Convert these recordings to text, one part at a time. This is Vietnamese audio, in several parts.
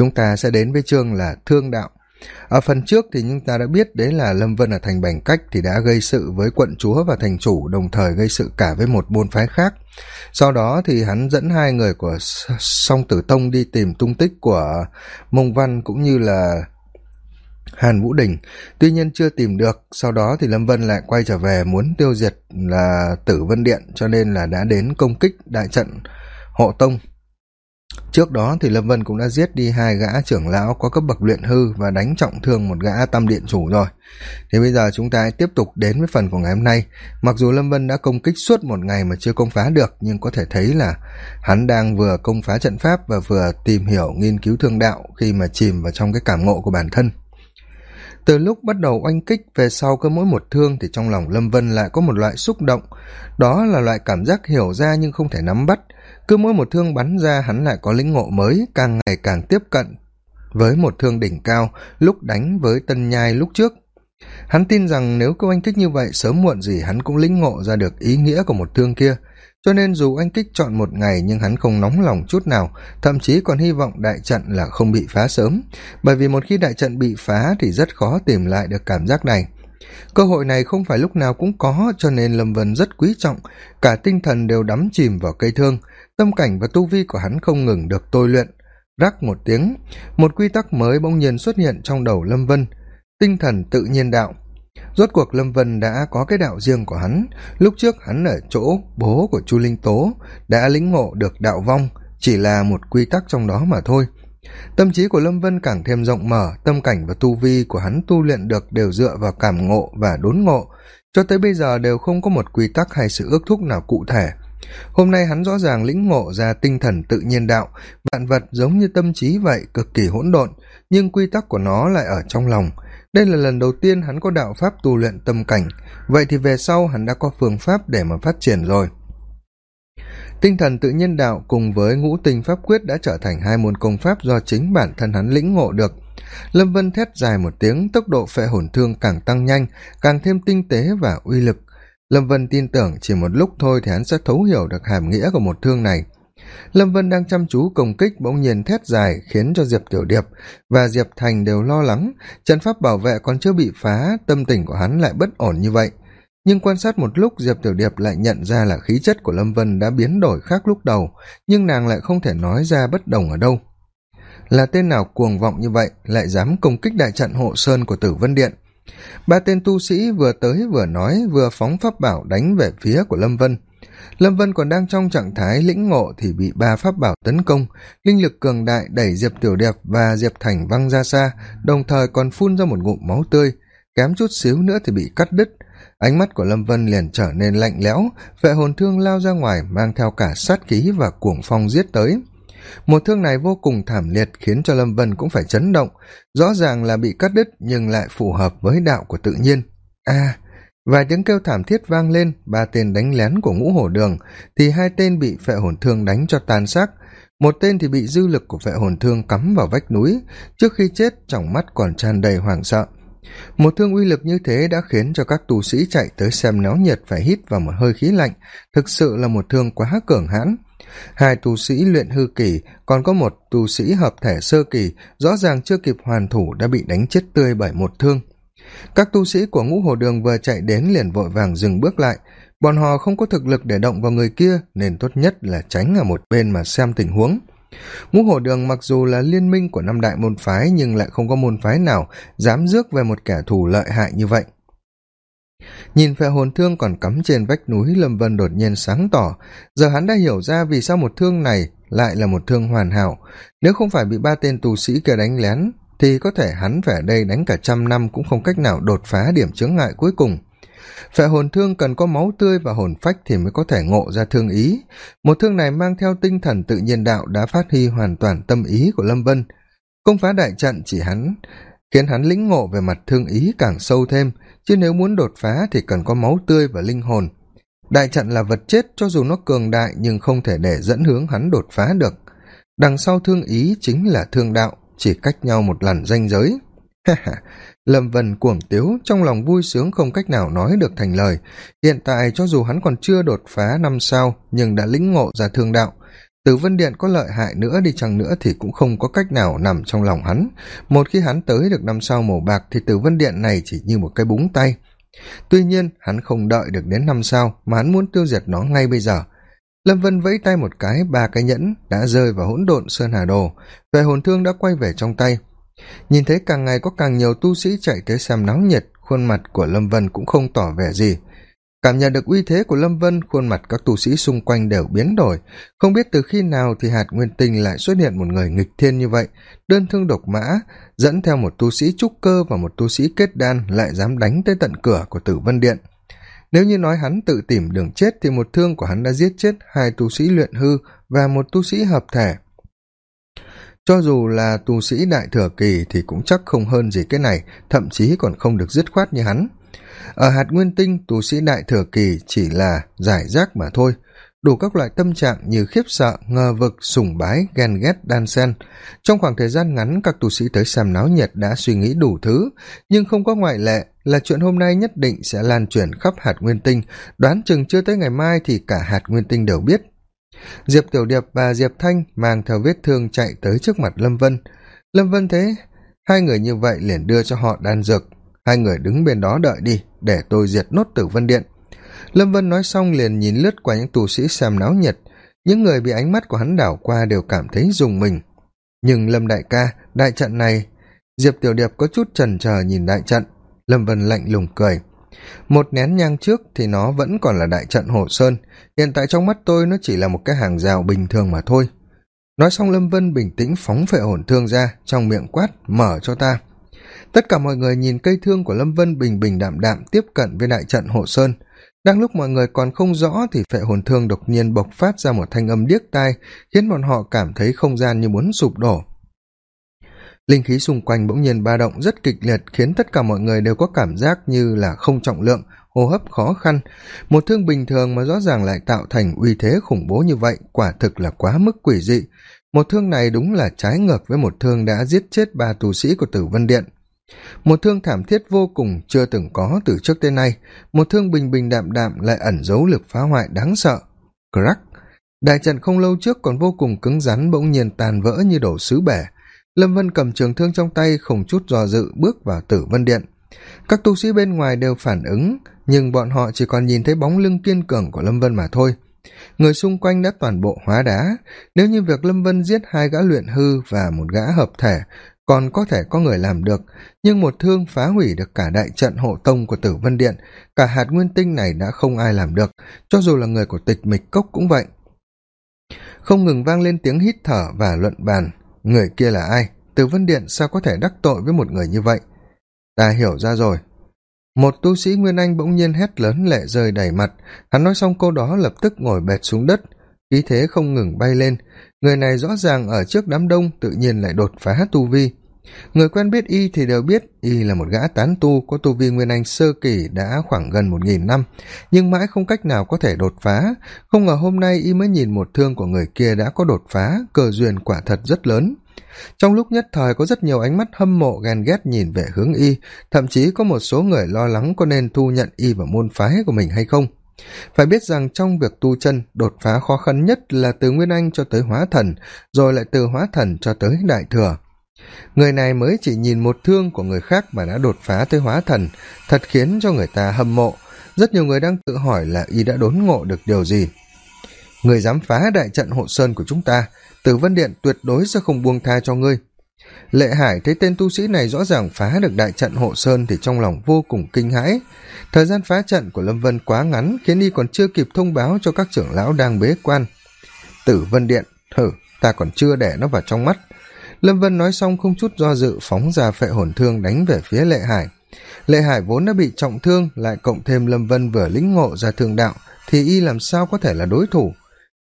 chúng ta sẽ đến với chương là thương đạo. Ở phần trước thì chúng ta đã biết đấy là lâm vân ở thành bành cách thì đã gây sự với quận chúa và thành chủ, đồng thời gây sự cả với một môn phái khác. Sau đó thì hắn dẫn hai người của song tử tông đi tìm tung tích của mông văn cũng như là hàn vũ đình. Tuy nhiên chưa tìm được, sau đó thì lâm vân lại quay trở về muốn tiêu diệt là tử vân điện cho nên là đã đến công kích đại trận hộ tông trước đó thì lâm vân cũng đã giết đi hai gã trưởng lão có cấp bậc luyện hư và đánh trọng thương một gã tam điện chủ rồi. Thì bây giờ chúng ta hãy tiếp tục đến với phần của ngày hôm nay. Mặc dù lâm vân đã công kích suốt một ngày mà chưa công phá được, nhưng có thể thấy là hắn đang vừa công phá trận pháp và vừa tìm hiểu, nghiên cứu thương đạo khi mà chìm vào trong cái cảm ngộ của bản thân. Từ lúc bắt đầu oanh kích về sau cứ mỗi một thương thì trong lòng lâm vân lại có một loại xúc động. Đó là loại cảm giác hiểu ra nhưng không thể nắm bắt cứ mỗi một thương bắn ra hắn lại có lĩnh ngộ mới, càng ngày càng tiếp cận với một thương đỉnh cao, lúc đánh với tân nhai lúc trước. Hắn tin rằng nếu cứ oanh kích như vậy, sớm muộn gì hắn cũng lĩnh ngộ ra được ý nghĩa của một thương kia. Cho nên dù anh kích chọn một ngày nhưng hắn không nóng lòng chút nào, thậm chí còn hy vọng đại trận là không bị phá sớm. Bởi vì một khi đại trận bị phá thì rất khó tìm lại được cảm giác này. Cơ hội này không phải lúc nào cũng có, cho nên lâm vân rất quý trọng. Cả tinh thần đều đắm chìm vào cây thương tâm cảnh và tu vi của hắn không ngừng được tôi luyện. Rắc một tiếng, một quy tắc mới bỗng nhiên xuất hiện trong đầu lâm vân. Tinh thần tự nhiên đạo. Rốt cuộc lâm vân đã có cái đạo riêng của hắn. Lúc trước hắn ở chỗ bố của chu linh tố, đã lĩnh ngộ được đạo vong, chỉ là một quy tắc trong đó mà thôi. Tâm trí của lâm vân càng thêm rộng mở, tâm cảnh và tu vi của hắn tu luyện được đều dựa vào cảm ngộ và đốn ngộ. Cho tới bây giờ đều không có một quy tắc hay sự ước thúc nào cụ thể hôm nay hắn rõ ràng lĩnh ngộ ra tinh thần tự nhiên đạo, vạn vật giống như tâm trí vậy cực kỳ hỗn độn, nhưng quy tắc của nó lại ở trong lòng. Đây là lần đầu tiên hắn có đạo pháp tu luyện tâm cảnh, vậy thì về sau hắn đã có phương pháp để mà phát triển rồi. Tinh thần tự nhiên đạo cùng với ngũ tinh pháp quyết đã trở thành hai môn công pháp do chính bản thân hắn lĩnh ngộ được. Lâm vân thét dài một tiếng, tốc độ phệ hồn thương càng tăng nhanh, càng thêm tinh tế và uy lực lâm vân tin tưởng chỉ một lúc thôi thì hắn sẽ thấu hiểu được hàm nghĩa của một thương này. Lâm vân đang chăm chú công kích bỗng nhiên thét dài khiến cho diệp tiểu điệp và diệp thành đều lo lắng. Trận pháp bảo vệ còn chưa bị phá, tâm tình của hắn lại bất ổn như vậy. Nhưng quan sát một lúc, diệp tiểu điệp lại nhận ra là khí chất của lâm vân đã biến đổi khác lúc đầu, nhưng nàng lại không thể nói ra bất đồng ở đâu. Là tên nào cuồng vọng như vậy, lại dám công kích đại trận hộ sơn của tử vân điện? Ba tên tu sĩ vừa tới vừa nói, vừa phóng pháp bảo đánh về phía của lâm vân. Lâm vân còn đang trong trạng thái lĩnh ngộ thì bị ba pháp bảo tấn công. Linh lực cường đại đẩy diệp tiểu đẹp và diệp thành văng ra xa, đồng thời còn phun ra một ngụm máu tươi. Kém chút xíu nữa thì bị cắt đứt. Ánh mắt của lâm vân liền trở nên lạnh lẽo vệ hồn thương lao ra ngoài mang theo cả sát khí và cuồng phong giết tới một thương này vô cùng thảm liệt khiến cho lâm vân cũng phải chấn động. Rõ ràng là bị cắt đứt nhưng lại phù hợp với đạo của tự nhiên. A à, vài tiếng kêu thảm thiết vang lên ba tên đánh lén của ngũ hổ đường thì hai tên bị phệ hồn thương đánh cho tan xác. Một tên thì bị dư lực của phệ hồn thương cắm vào vách núi trước khi chết trong mắt còn tràn đầy hoảng sợ. Một thương uy lực như thế đã khiến cho các tu sĩ chạy tới xem náo nhiệt phải hít vào một hơi khí lạnh thực sự là một thương quá cường hãn hai tu sĩ luyện hư kỳ, còn có một tu sĩ hợp thể sơ kỳ, rõ ràng chưa kịp hoàn thủ đã bị đánh chết tươi bởi một thương. Các tu sĩ của ngũ hồ đường vừa chạy đến liền vội vàng dừng bước lại. Bọn họ không có thực lực để động vào người kia, nên tốt nhất là tránh ở một bên mà xem tình huống. Ngũ hồ đường mặc dù là liên minh của năm đại môn phái, nhưng lại không có môn phái nào dám rước về một kẻ thù lợi hại như vậy nhìn phệ hồn thương còn cắm trên vách núi, lâm vân đột nhiên sáng tỏ. Giờ hắn đã hiểu ra vì sao một thương này lại là một thương hoàn hảo. Nếu không phải bị ba tên tù sĩ kia đánh lén, thì có thể hắn phải ở đây đánh cả trăm năm cũng không cách nào đột phá điểm chướng ngại cuối cùng. Phệ hồn thương cần có máu tươi và hồn phách thì mới có thể ngộ ra thương ý. Một thương này mang theo tinh thần tự nhiên đạo đã phát huy hoàn toàn tâm ý của lâm vân. Công phá đại trận chỉ hắn, khiến hắn lĩnh ngộ về mặt thương ý càng sâu thêm chứ nếu muốn đột phá thì cần có máu tươi và linh hồn. Đại trận là vật chết cho dù nó cường đại nhưng không thể để dẫn hướng hắn đột phá được. Đằng sau thương ý chính là thương đạo, chỉ cách nhau một lần ranh giới. Lâm vân cuồng tiếu, trong lòng vui sướng không cách nào nói được thành lời. Hiện tại cho dù hắn còn chưa đột phá năm sao, nhưng đã lĩnh ngộ ra thương đạo tử vân điện có lợi hại nữa đi chăng nữa thì cũng không có cách nào nằm trong lòng hắn. Một khi hắn tới được năm sau màu bạc thì tử vân điện này chỉ như một cái búng tay. Tuy nhiên, hắn không đợi được đến năm sau mà hắn muốn tiêu diệt nó ngay bây giờ. Lâm vân vẫy tay một cái, ba cái nhẫn đã rơi vào hỗn độn sơn hà đồ. Về hồn thương đã quay về trong tay. Nhìn thấy càng ngày có càng nhiều tu sĩ chạy tới xem náo nhiệt, khuôn mặt của lâm vân cũng không tỏ vẻ gì cảm nhận được uy thế của lâm vân, khuôn mặt các tu sĩ xung quanh đều biến đổi. Không biết từ khi nào thì hạt nguyên tinh lại xuất hiện một người nghịch thiên như vậy. Đơn thương độc mã, dẫn theo một tu sĩ trúc cơ và một tu sĩ kết đan lại dám đánh tới tận cửa của tử vân điện. Nếu như nói hắn tự tìm đường chết thì một thương của hắn đã giết chết hai tu sĩ luyện hư và một tu sĩ hợp thể. Cho dù là tu sĩ đại thừa kỳ thì cũng chắc không hơn gì cái này, thậm chí còn không được dứt khoát như hắn ở hạt nguyên tinh, tu sĩ đại thừa kỳ chỉ là giải rác mà thôi. Đủ các loại tâm trạng như khiếp sợ, ngờ vực, sùng bái, ghen ghét, đan sen trong khoảng thời gian ngắn, các tu sĩ tới xem náo nhiệt đã suy nghĩ đủ thứ. Nhưng không có ngoại lệ là chuyện hôm nay nhất định sẽ lan truyền khắp hạt nguyên tinh. Đoán chừng chưa tới ngày mai thì cả hạt nguyên tinh đều biết. Diệp tiểu điệp và diệp thanh mang theo vết thương chạy tới trước mặt lâm vân. Lâm vân thế hai người như vậy liền đưa cho họ đan dược hai người đứng bên đó đợi đi, để tôi diệt nốt tử vân điện. Lâm vân nói xong liền nhìn lướt qua những tù sĩ xem náo nhiệt. Những người bị ánh mắt của hắn đảo qua đều cảm thấy dùng mình. Nhưng lâm đại ca, đại trận này, diệp tiểu điệp có chút trần trờ nhìn đại trận. Lâm vân lạnh lùng cười. Một nén nhang trước thì nó vẫn còn là đại trận hồ sơn. Hiện tại trong mắt tôi nó chỉ là một cái hàng rào bình thường mà thôi. Nói xong lâm vân bình tĩnh phóng phệ hồn thương ra, trong miệng quát, mở cho ta tất cả mọi người nhìn cây thương của lâm vân bình bình đạm đạm tiếp cận với đại trận hộ sơn. Đang lúc mọi người còn không rõ thì phệ hồn thương đột nhiên bộc phát ra một thanh âm điếc tai, khiến bọn họ cảm thấy không gian như muốn sụp đổ. Linh khí xung quanh bỗng nhiên ba động rất kịch liệt, khiến tất cả mọi người đều có cảm giác như là không trọng lượng, hô hấp khó khăn. Một thương bình thường mà rõ ràng lại tạo thành uy thế khủng bố như vậy, quả thực là quá mức quỷ dị. Một thương này đúng là trái ngược với một thương đã giết chết ba tù sĩ của tử vân điện một thương thảm thiết vô cùng chưa từng có từ trước tới nay. Một thương bình bình đạm đạm lại ẩn giấu lực phá hoại đáng sợ. Crack. Đại trận không lâu trước còn vô cùng cứng rắn bỗng nhiên tàn vỡ như đổ sứ bể lâm vân cầm trường thương trong tay không chút dò dự bước vào tử vân điện. Các tu sĩ bên ngoài đều phản ứng, nhưng bọn họ chỉ còn nhìn thấy bóng lưng kiên cường của lâm vân mà thôi. Người xung quanh đã toàn bộ hóa đá. Nếu như việc lâm vân giết hai gã luyện hư và một gã hợp thể còn có thể có người làm được, nhưng một thương phá hủy được cả đại trận hộ tông của tử vân điện, cả hạt nguyên tinh này đã không ai làm được, cho dù là người của tịch mịch cốc cũng vậy. Không ngừng vang lên tiếng hít thở và luận bàn, người kia là ai? Tử vân điện sao có thể đắc tội với một người như vậy? Ta hiểu ra rồi. Một tu sĩ nguyên anh bỗng nhiên hét lớn lệ rơi đầy mặt, hắn nói xong câu đó lập tức ngồi bệt xuống đất, khí thế không ngừng bay lên. Người này rõ ràng ở trước đám đông tự nhiên lại đột phá tu vi người quen biết y thì đều biết y là một gã tán tu có tu vi nguyên anh sơ kỳ đã khoảng gần một nghìn năm, nhưng mãi không cách nào có thể đột phá. Không ngờ hôm nay y mới nhìn một thương của người kia đã có đột phá, cờ duyên quả thật rất lớn. Trong lúc nhất thời có rất nhiều ánh mắt hâm mộ ghen ghét nhìn về hướng y, thậm chí có một số người lo lắng có nên thu nhận y vào môn phái của mình hay không. Phải biết rằng trong việc tu chân, đột phá khó khăn nhất là từ nguyên anh cho tới hóa thần, rồi lại từ hóa thần cho tới đại thừa người này mới chỉ nhìn một thương của người khác mà đã đột phá tới hóa thần, thật khiến cho người ta hâm mộ. Rất nhiều người đang tự hỏi là y đã đốn ngộ được điều gì. Người dám phá đại trận hộ sơn của chúng ta, tử vân điện tuyệt đối sẽ không buông tha cho ngươi. Lệ hải thấy tên tu sĩ này rõ ràng phá được đại trận hộ sơn thì trong lòng vô cùng kinh hãi. Thời gian phá trận của lâm vân quá ngắn, khiến y còn chưa kịp thông báo cho các trưởng lão đang bế quan. Tử vân điện, thử, ta còn chưa để nó vào trong mắt lâm vân nói xong không chút do dự phóng ra phệ hồn thương đánh về phía lệ hải. Lệ hải vốn đã bị trọng thương, lại cộng thêm lâm vân vừa lĩnh ngộ ra thương đạo, thì y làm sao có thể là đối thủ?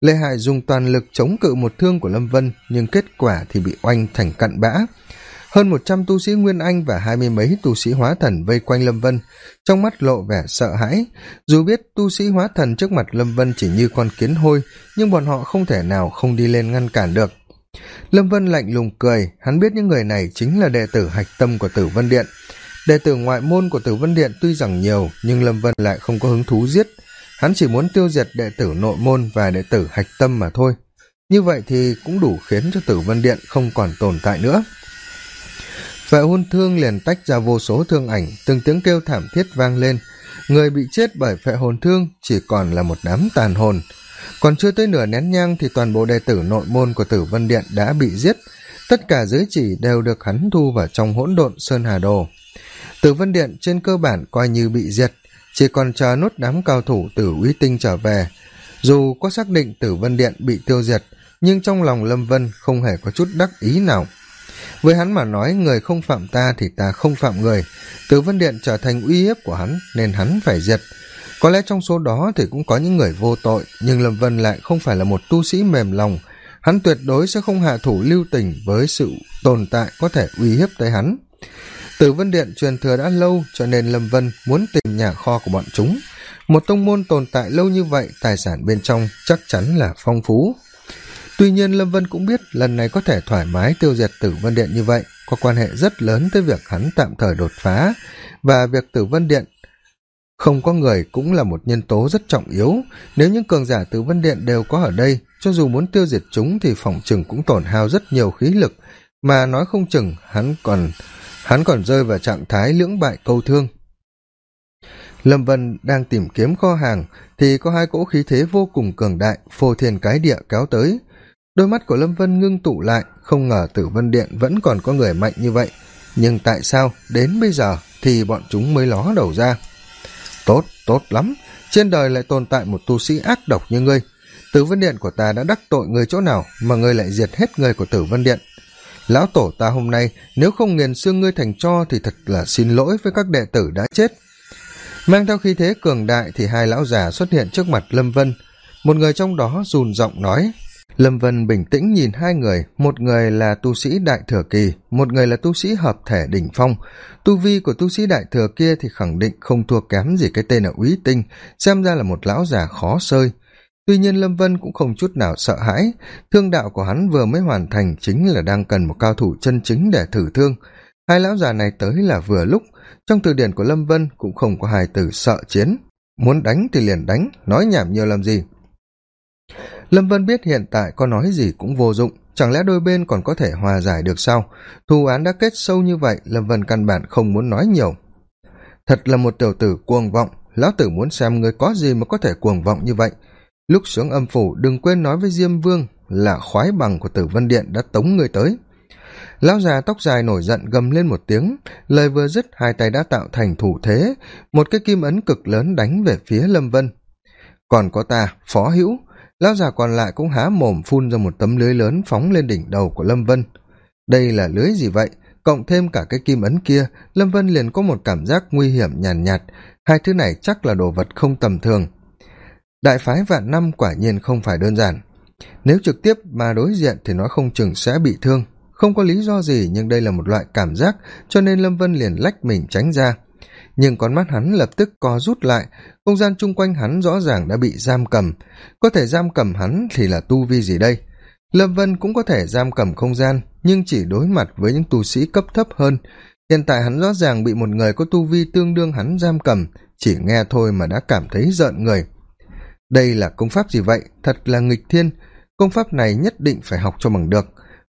Lệ hải dùng toàn lực chống cự một thương của lâm vân, nhưng kết quả thì bị oanh thành cặn bã. Hơn một trăm tu sĩ nguyên anh và hai mươi mấy tu sĩ hóa thần vây quanh lâm vân, trong mắt lộ vẻ sợ hãi. Dù biết tu sĩ hóa thần trước mặt lâm vân chỉ như con kiến hôi, nhưng bọn họ không thể nào không đi lên ngăn cản được lâm vân lạnh lùng cười, hắn biết những người này chính là đệ tử hạch tâm của tử vân điện. Đệ tử ngoại môn của tử vân điện tuy rằng nhiều, nhưng lâm vân lại không có hứng thú giết. Hắn chỉ muốn tiêu diệt đệ tử nội môn và đệ tử hạch tâm mà thôi. Như vậy thì cũng đủ khiến cho tử vân điện không còn tồn tại nữa. Vệ hôn thương liền tách ra vô số thương ảnh, từng tiếng kêu thảm thiết vang lên. Người bị chết bởi phệ hồn thương chỉ còn là một đám tàn hồn còn chưa tới nửa nén nhang thì toàn bộ đệ tử nội môn của tử vân điện đã bị giết. Tất cả giới chỉ đều được hắn thu vào trong hỗn độn sơn hà đồ. Tử vân điện trên cơ bản coi như bị diệt, chỉ còn chờ nốt đám cao thủ tử uy tinh trở về. Dù có xác định tử vân điện bị tiêu diệt, nhưng trong lòng lâm vân không hề có chút đắc ý nào. Với hắn mà nói, người không phạm ta thì ta không phạm người. Tử vân điện trở thành uy hiếp của hắn, nên hắn phải diệt có lẽ trong số đó thì cũng có những người vô tội, nhưng lâm vân lại không phải là một tu sĩ mềm lòng. Hắn tuyệt đối sẽ không hạ thủ lưu tình với sự tồn tại có thể uy hiếp tới hắn. Tử vân điện truyền thừa đã lâu, cho nên lâm vân muốn tìm nhà kho của bọn chúng. Một tông môn tồn tại lâu như vậy, tài sản bên trong chắc chắn là phong phú. Tuy nhiên lâm vân cũng biết lần này có thể thoải mái tiêu diệt tử vân điện như vậy, có quan hệ rất lớn tới việc hắn tạm thời đột phá. Và việc tử vân điện không có người cũng là một nhân tố rất trọng yếu. Nếu những cường giả tử vân điện đều có ở đây, cho dù muốn tiêu diệt chúng thì phòng chừng cũng tổn hao rất nhiều khí lực. Mà nói không chừng, hắn còn hắn còn rơi vào trạng thái lưỡng bại câu thương. Lâm vân đang tìm kiếm kho hàng, thì có hai cỗ khí thế vô cùng cường đại, phô thiên cái địa kéo tới. Đôi mắt của lâm vân ngưng tụ lại, không ngờ tử vân điện vẫn còn có người mạnh như vậy. Nhưng tại sao đến bây giờ thì bọn chúng mới ló đầu ra? Tốt tốt lắm. Trên đời lại tồn tại một tu sĩ ác độc như ngươi. Tử vân điện của ta đã đắc tội người chỗ nào mà ngươi lại diệt hết người của tử vân điện? Lão tổ ta hôm nay, nếu không nghiền xương ngươi thành cho thì thật là xin lỗi với các đệ tử đã chết. Mang theo khí thế cường đại thì hai lão già xuất hiện trước mặt lâm vân. Một người trong đó rùn giọng nói lâm vân bình tĩnh nhìn hai người, một người là tu sĩ đại thừa kỳ, một người là tu sĩ hợp thể đỉnh phong. Tu vi của tu sĩ đại thừa kia thì khẳng định không thua kém gì cái tên là úy tinh, xem ra là một lão già khó sơi tuy nhiên lâm vân cũng không chút nào sợ hãi, thương đạo của hắn vừa mới hoàn thành chính là đang cần một cao thủ chân chính để thử thương. Hai lão già này tới là vừa lúc, trong từ điển của lâm vân cũng không có hai từ sợ chiến. Muốn đánh thì liền đánh, nói nhảm nhiều làm gì lâm vân biết hiện tại có nói gì cũng vô dụng, chẳng lẽ đôi bên còn có thể hòa giải được sao? Thù án đã kết sâu như vậy, lâm vân căn bản không muốn nói nhiều. Thật là một tiểu tử cuồng vọng, lão tử muốn xem người có gì mà có thể cuồng vọng như vậy. Lúc xuống âm phủ, đừng quên nói với diêm vương là khoái bằng của tử vân điện đã tống người tới. Lão già tóc dài nổi giận gầm lên một tiếng, lời vừa dứt hai tay đã tạo thành thủ thế, một cái kim ấn cực lớn đánh về phía lâm vân. Còn có ta, phó hữu lão già còn lại cũng há mồm phun ra một tấm lưới lớn phóng lên đỉnh đầu của lâm vân. Đây là lưới gì vậy? Cộng thêm cả cái kim ấn kia lâm vân liền có một cảm giác nguy hiểm nhàn nhạt, nhạt hai thứ này chắc là đồ vật không tầm thường. Đại phái vạn năm quả nhiên không phải đơn giản. Nếu trực tiếp mà đối diện thì nó không chừng sẽ bị thương. Không có lý do gì nhưng đây là một loại cảm giác cho nên lâm vân liền lách mình tránh ra nhưng con mắt hắn lập tức co rút lại, không gian chung quanh hắn rõ ràng đã bị giam cầm. Có thể giam cầm hắn thì là tu vi gì đây? Lâm vân cũng có thể giam cầm không gian, nhưng chỉ đối mặt với những tu sĩ cấp thấp hơn. Hiện tại hắn rõ ràng bị một người có tu vi tương đương hắn giam cầm, chỉ nghe thôi mà đã cảm thấy rợn người. Đây là công pháp gì vậy? Thật là nghịch thiên. Công pháp này nhất định phải học cho bằng được.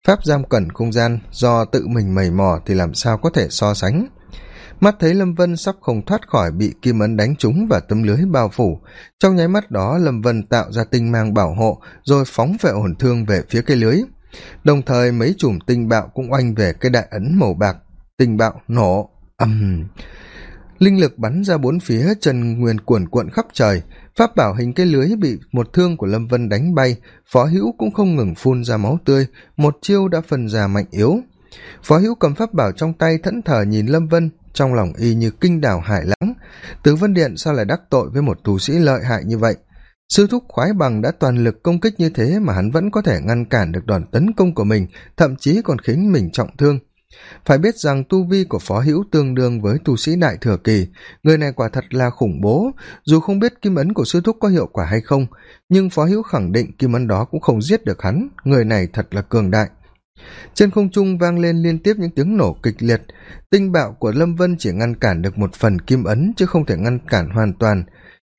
Pháp giam cẩn không gian do tự mình mầy mò thì làm sao có thể so sánh? Mắt thấy lâm vân sắp không thoát khỏi bị kim ấn đánh trúng và tấm lưới bao phủ, trong nháy mắt đó lâm vân tạo ra tinh mang bảo hộ rồi phóng vệ ổn thương về phía cây lưới. Đồng thời mấy chùm tinh bạo cũng oanh về cây đại ấn màu bạc. Tinh bạo nổ, ầm. Linh lực bắn ra bốn phía, chân nguyên cuồn cuộn khắp trời. Pháp bảo hình cây lưới bị một thương của lâm vân đánh bay, phó hữu cũng không ngừng phun ra máu tươi, một chiêu đã phần già mạnh yếu. Phó hữu cầm pháp bảo trong tay thẫn thờ nhìn lâm vân trong lòng y như kinh đảo hải lãng. Tứ vân điện sao lại đắc tội với một tu sĩ lợi hại như vậy? Sư thúc khoái bằng đã toàn lực công kích như thế mà hắn vẫn có thể ngăn cản được đòn tấn công của mình, thậm chí còn khiến mình trọng thương. Phải biết rằng tu vi của phó hữu tương đương với tu sĩ đại thừa kỳ. Người này quả thật là khủng bố. Dù không biết kim ấn của sư thúc có hiệu quả hay không, nhưng phó hữu khẳng định kim ấn đó cũng không giết được hắn. Người này thật là cường đại trên không trung vang lên liên tiếp những tiếng nổ kịch liệt. Tinh bạo của lâm vân chỉ ngăn cản được một phần kim ấn, chứ không thể ngăn cản hoàn toàn.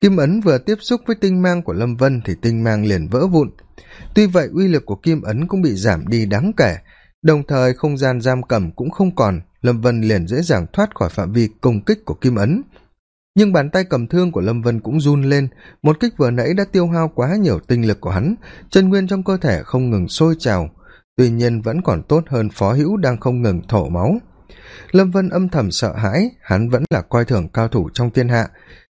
Kim ấn vừa tiếp xúc với tinh mang của lâm vân thì tinh mang liền vỡ vụn. Tuy vậy, uy lực của kim ấn cũng bị giảm đi đáng kể. Đồng thời, không gian giam cầm cũng không còn. Lâm vân liền dễ dàng thoát khỏi phạm vi công kích của kim ấn. Nhưng bàn tay cầm thương của lâm vân cũng run lên. Một kích vừa nãy đã tiêu hao quá nhiều tinh lực của hắn. Chân nguyên trong cơ thể không ngừng sôi trào tuy nhiên vẫn còn tốt hơn phó hữu đang không ngừng thổ máu. Lâm vân âm thầm sợ hãi, hắn vẫn là coi thường cao thủ trong thiên hạ.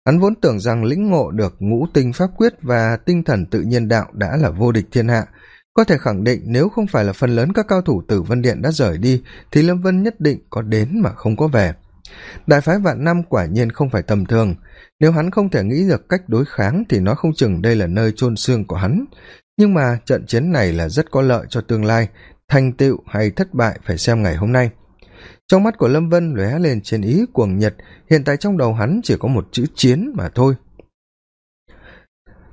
Hắn vốn tưởng rằng lĩnh ngộ được ngũ tinh pháp quyết và tinh thần tự nhiên đạo đã là vô địch thiên hạ. Có thể khẳng định nếu không phải là phần lớn các cao thủ tử vân điện đã rời đi, thì lâm vân nhất định có đến mà không có về. Đại phái vạn năm quả nhiên không phải tầm thường. Nếu hắn không thể nghĩ được cách đối kháng thì nó không chừng đây là nơi chôn xương của hắn nhưng mà trận chiến này là rất có lợi cho tương lai, thành tựu hay thất bại phải xem ngày hôm nay. Trong mắt của lâm vân lóe lên trên ý cuồng nhật hiện tại trong đầu hắn chỉ có một chữ chiến mà thôi.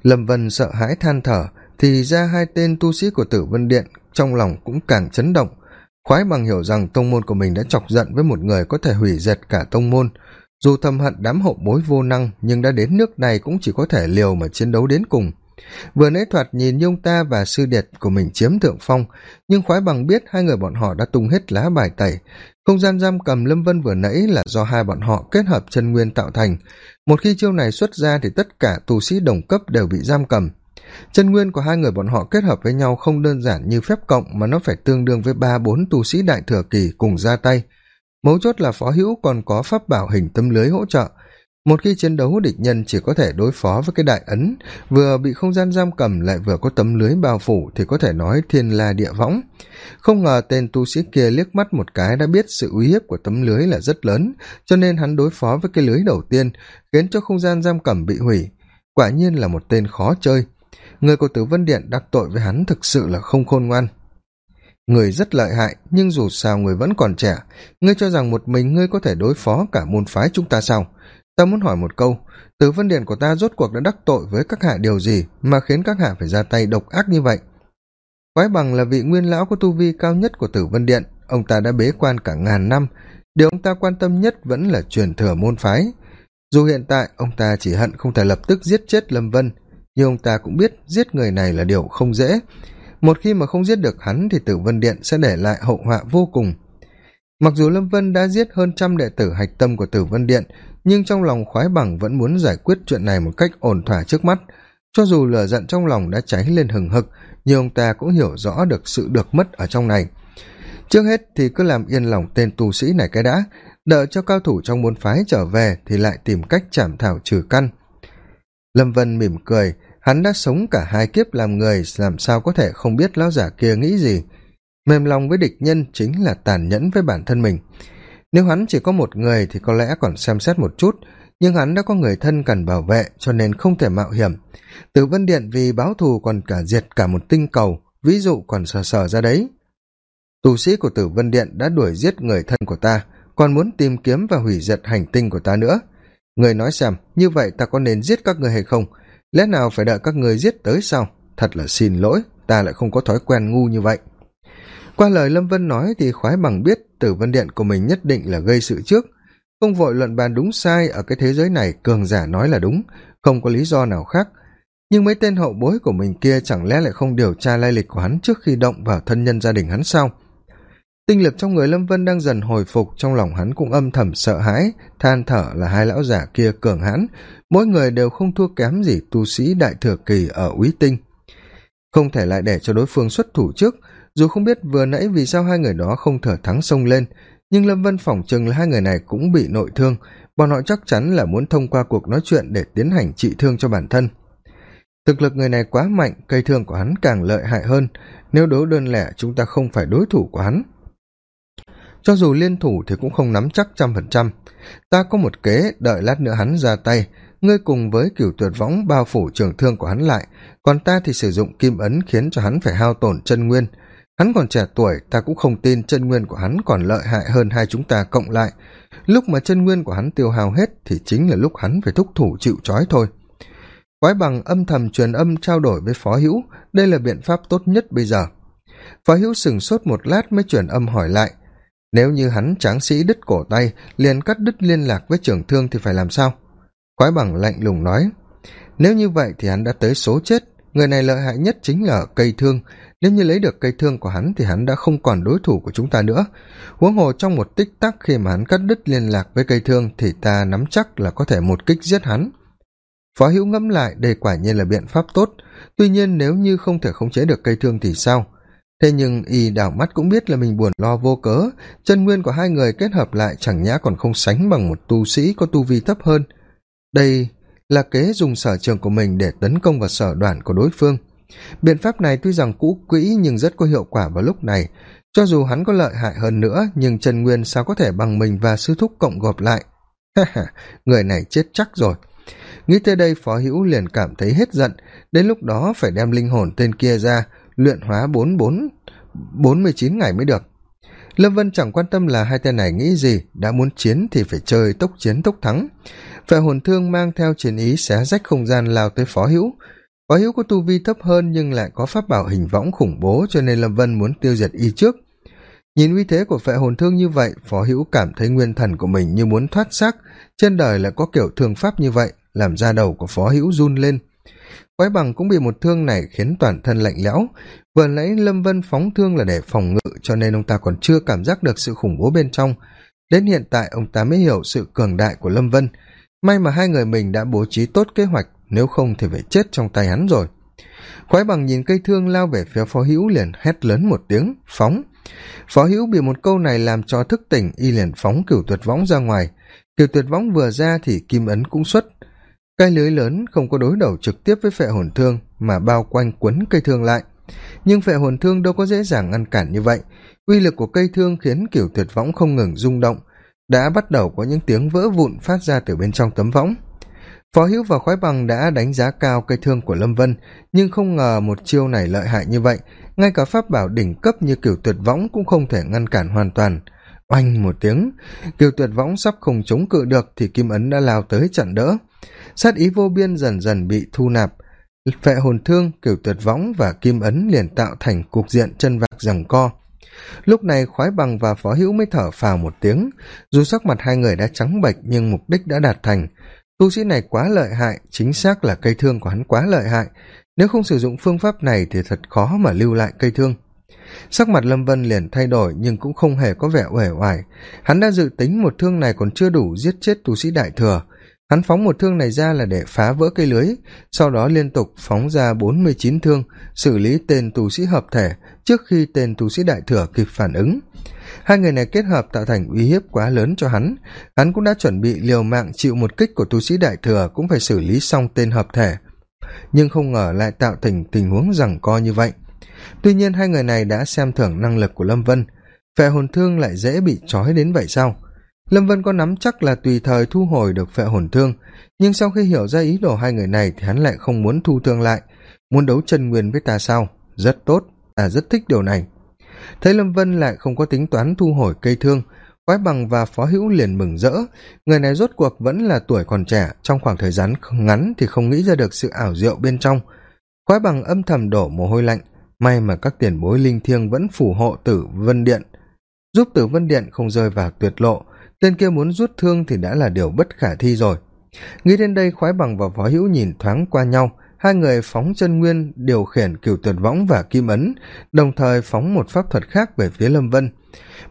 Lâm vân sợ hãi than thở, thì ra hai tên tu sĩ của tử vân điện trong lòng cũng càng chấn động. Khoái bằng hiểu rằng tông môn của mình đã chọc giận với một người có thể hủy diệt cả tông môn. Dù thầm hận đám hậu bối vô năng, nhưng đã đến nước này cũng chỉ có thể liều mà chiến đấu đến cùng vừa nãy thoạt nhìn nhung ta và sư điệt của mình chiếm thượng phong, nhưng khoái bằng biết hai người bọn họ đã tung hết lá bài tẩy. Không gian giam cầm lâm vân vừa nãy là do hai bọn họ kết hợp chân nguyên tạo thành. Một khi chiêu này xuất ra thì tất cả tù sĩ đồng cấp đều bị giam cầm. Chân nguyên của hai người bọn họ kết hợp với nhau không đơn giản như phép cộng mà nó phải tương đương với ba bốn tu sĩ đại thừa kỳ cùng ra tay. Mấu chốt là phó hữu còn có pháp bảo hình tâm lưới hỗ trợ một khi chiến đấu, địch nhân chỉ có thể đối phó với cái đại ấn. Vừa bị không gian giam cầm, lại vừa có tấm lưới bao phủ thì có thể nói thiên la địa võng. Không ngờ tên tu sĩ kia liếc mắt một cái đã biết sự uy hiếp của tấm lưới là rất lớn, cho nên hắn đối phó với cái lưới đầu tiên, khiến cho không gian giam cầm bị hủy. Quả nhiên là một tên khó chơi. Người của tử vân điện đắc tội với hắn thực sự là không khôn ngoan. Người rất lợi hại, nhưng dù sao người vẫn còn trẻ. Ngươi cho rằng một mình ngươi có thể đối phó cả môn phái chúng ta sao? Ta muốn hỏi một câu. Tử vân điện của ta rốt cuộc đã đắc tội với các hạ điều gì mà khiến các hạ phải ra tay độc ác như vậy? Quái bằng là vị nguyên lão có tu vi cao nhất của tử vân điện. Ông ta đã bế quan cả ngàn năm. Điều ông ta quan tâm nhất vẫn là truyền thừa môn phái. Dù hiện tại, ông ta chỉ hận không thể lập tức giết chết lâm vân. Nhưng ông ta cũng biết giết người này là điều không dễ. Một khi mà không giết được hắn thì tử vân điện sẽ để lại hậu họa vô cùng mặc dù lâm vân đã giết hơn trăm đệ tử hạch tâm của tử vân điện, nhưng trong lòng khoái bằng vẫn muốn giải quyết chuyện này một cách ổn thỏa trước mắt. Cho dù lửa giận trong lòng đã cháy lên hừng hực, nhưng ông ta cũng hiểu rõ được sự được mất ở trong này. Trước hết thì cứ làm yên lòng tên tu sĩ này cái đã, đợi cho cao thủ trong môn phái trở về thì lại tìm cách chảm thảo trừ căn. Lâm vân mỉm cười, hắn đã sống cả hai kiếp làm người, làm sao có thể không biết lão giả kia nghĩ gì mềm lòng với địch nhân chính là tàn nhẫn với bản thân mình. Nếu hắn chỉ có một người thì có lẽ còn xem xét một chút, nhưng hắn đã có người thân cần bảo vệ cho nên không thể mạo hiểm. Tử vân điện vì báo thù còn cả diệt cả một tinh cầu, ví dụ còn sờ sờ ra đấy. Tù sĩ của tử vân điện đã đuổi giết người thân của ta, còn muốn tìm kiếm và hủy diệt hành tinh của ta nữa. Người nói xem, như vậy ta có nên giết các người hay không? Lẽ nào phải đợi các người giết tới sau? Thật là xin lỗi, ta lại không có thói quen ngu như vậy qua lời lâm vân nói thì khoái bằng biết tử vân điện của mình nhất định là gây sự trước. Không vội luận bàn đúng sai ở cái thế giới này, cường giả nói là đúng, không có lý do nào khác. Nhưng mấy tên hậu bối của mình kia chẳng lẽ lại không điều tra lai lịch của hắn trước khi động vào thân nhân gia đình hắn sao? Tinh lực trong người lâm vân đang dần hồi phục, trong lòng hắn cũng âm thầm sợ hãi, than thở là hai lão giả kia cường hãn. Mỗi người đều không thua kém gì tu sĩ đại thừa kỳ ở úy tinh. Không thể lại để cho đối phương xuất thủ trước dù không biết vừa nãy vì sao hai người đó không thở thắng xông lên, nhưng lâm vân phỏng chừng là hai người này cũng bị nội thương. Bọn họ chắc chắn là muốn thông qua cuộc nói chuyện để tiến hành trị thương cho bản thân. Thực lực người này quá mạnh, cây thương của hắn càng lợi hại hơn. Nếu đấu đơn lẻ, chúng ta không phải đối thủ của hắn. Cho dù liên thủ thì cũng không nắm chắc trăm phần trăm. Ta có một kế, đợi lát nữa hắn ra tay. Ngươi cùng với cửu tuyệt võng bao phủ trường thương của hắn lại. Còn ta thì sử dụng kim ấn khiến cho hắn phải hao tổn chân nguyên hắn còn trẻ tuổi, ta cũng không tin chân nguyên của hắn còn lợi hại hơn hai chúng ta cộng lại. Lúc mà chân nguyên của hắn tiêu hao hết thì chính là lúc hắn phải thúc thủ chịu trói thôi. Quái bằng âm thầm truyền âm trao đổi với phó hữu, đây là biện pháp tốt nhất bây giờ. Phó hữu sừng sốt một lát mới truyền âm hỏi lại, nếu như hắn tráng sĩ đứt cổ tay, liền cắt đứt liên lạc với trưởng thương thì phải làm sao? Quái bằng lạnh lùng nói, nếu như vậy thì hắn đã tới số chết, người này lợi hại nhất chính là cây thương nếu như lấy được cây thương của hắn thì hắn đã không còn đối thủ của chúng ta nữa. Huống hồ trong một tích tắc khi mà hắn cắt đứt liên lạc với cây thương thì ta nắm chắc là có thể một kích giết hắn. Phó hữu ngẫm lại, đây quả nhiên là biện pháp tốt. Tuy nhiên nếu như không thể khống chế được cây thương thì sao? Thế nhưng y đảo mắt cũng biết là mình buồn lo vô cớ. Chân nguyên của hai người kết hợp lại chẳng nhã còn không sánh bằng một tu sĩ có tu vi thấp hơn. Đây là kế dùng sở trường của mình để tấn công vào sở đoàn của đối phương biện pháp này tuy rằng cũ quỹ nhưng rất có hiệu quả vào lúc này. Cho dù hắn có lợi hại hơn nữa, nhưng trần nguyên sao có thể bằng mình và sư thúc cộng gộp lại? Ha ha, người này chết chắc rồi. Nghĩ tới đây, phó hữu liền cảm thấy hết giận. Đến lúc đó phải đem linh hồn tên kia ra, luyện hóa bốn bốn bốn mươi chín ngày mới được. Lâm vân chẳng quan tâm là hai tên này nghĩ gì, đã muốn chiến thì phải chơi tốc chiến tốc thắng. Vệ hồn thương mang theo chiến ý xé rách không gian lao tới phó hữu phó hữu có tu vi thấp hơn nhưng lại có pháp bảo hình võng khủng bố cho nên lâm vân muốn tiêu diệt y trước. Nhìn uy thế của phệ hồn thương như vậy, phó hữu cảm thấy nguyên thần của mình như muốn thoát xác, trên đời lại có kiểu thương pháp như vậy, làm ra đầu của phó hữu run lên. Quái bằng cũng bị một thương này khiến toàn thân lạnh lẽo. Vừa nãy lâm vân phóng thương là để phòng ngự, cho nên ông ta còn chưa cảm giác được sự khủng bố bên trong. Đến hiện tại, ông ta mới hiểu sự cường đại của lâm vân. May mà hai người mình đã bố trí tốt kế hoạch nếu không thì phải chết trong tay hắn rồi. Khoái bằng nhìn cây thương lao về phía phó hữu liền hét lớn một tiếng, phóng! Phó hữu bị một câu này làm cho thức tỉnh, y liền phóng cửu tuyệt võng ra ngoài. Cửu tuyệt võng vừa ra thì kim ấn cũng xuất. Cây lưới lớn không có đối đầu trực tiếp với phệ hồn thương, mà bao quanh quấn cây thương lại. Nhưng phệ hồn thương đâu có dễ dàng ngăn cản như vậy. Uy lực của cây thương khiến kiểu tuyệt võng không ngừng rung động. Đã bắt đầu có những tiếng vỡ vụn phát ra từ bên trong tấm võng phó hữu và khoái bằng đã đánh giá cao cây thương của lâm vân, nhưng không ngờ một chiêu này lợi hại như vậy. Ngay cả pháp bảo đỉnh cấp như kiểu tuyệt võng cũng không thể ngăn cản hoàn toàn. Oanh một tiếng kiểu tuyệt võng sắp không chống cự được thì kim ấn đã lao tới chặn đỡ. Sát ý vô biên dần dần bị thu nạp. Phệ hồn thương kiểu tuyệt võng và kim ấn liền tạo thành cục diện chân vạc rằng co. Lúc này khoái bằng và phó hữu mới thở phào một tiếng. Dù sắc mặt hai người đã trắng bệch nhưng mục đích đã đạt thành tu sĩ này quá lợi hại, chính xác là cây thương của hắn quá lợi hại. Nếu không sử dụng phương pháp này thì thật khó mà lưu lại cây thương. Sắc mặt lâm vân liền thay đổi, nhưng cũng không hề có vẻ uể oải. Hắn đã dự tính một thương này còn chưa đủ giết chết tu sĩ đại thừa hắn phóng một thương này ra là để phá vỡ cây lưới, sau đó liên tục phóng ra bốn mươi chín thương, xử lý tên tù sĩ hợp thể trước khi tên tù sĩ đại thừa kịp phản ứng. Hai người này kết hợp tạo thành uy hiếp quá lớn cho hắn. Hắn cũng đã chuẩn bị liều mạng chịu một kích của tu sĩ đại thừa cũng phải xử lý xong tên hợp thể. Nhưng không ngờ lại tạo thành tình huống rằng co như vậy. Tuy nhiên hai người này đã xem thưởng năng lực của lâm vân. Phệ hồn thương lại dễ bị trói đến vậy sao? Lâm vân có nắm chắc là tùy thời thu hồi được phệ hồn thương, nhưng sau khi hiểu ra ý đồ hai người này thì hắn lại không muốn thu thương lại, muốn đấu chân nguyên với ta sao? Rất tốt, ta rất thích điều này. Thấy lâm vân lại không có tính toán thu hồi cây thương, quái bằng và phó hữu liền mừng rỡ. Người này rốt cuộc vẫn là tuổi còn trẻ, trong khoảng thời gian ngắn thì không nghĩ ra được sự ảo diệu bên trong. Quái bằng âm thầm đổ mồ hôi lạnh, may mà các tiền bối linh thiêng vẫn phù hộ tử vân điện. Giúp tử vân điện không rơi vào tuyệt lộ tên kia muốn rút thương thì đã là điều bất khả thi rồi. Nghĩ đến đây, khoái bằng và phó hữu nhìn thoáng qua nhau. Hai người phóng chân nguyên, điều khiển cửu tuyệt võng và kim ấn, đồng thời phóng một pháp thuật khác về phía lâm vân.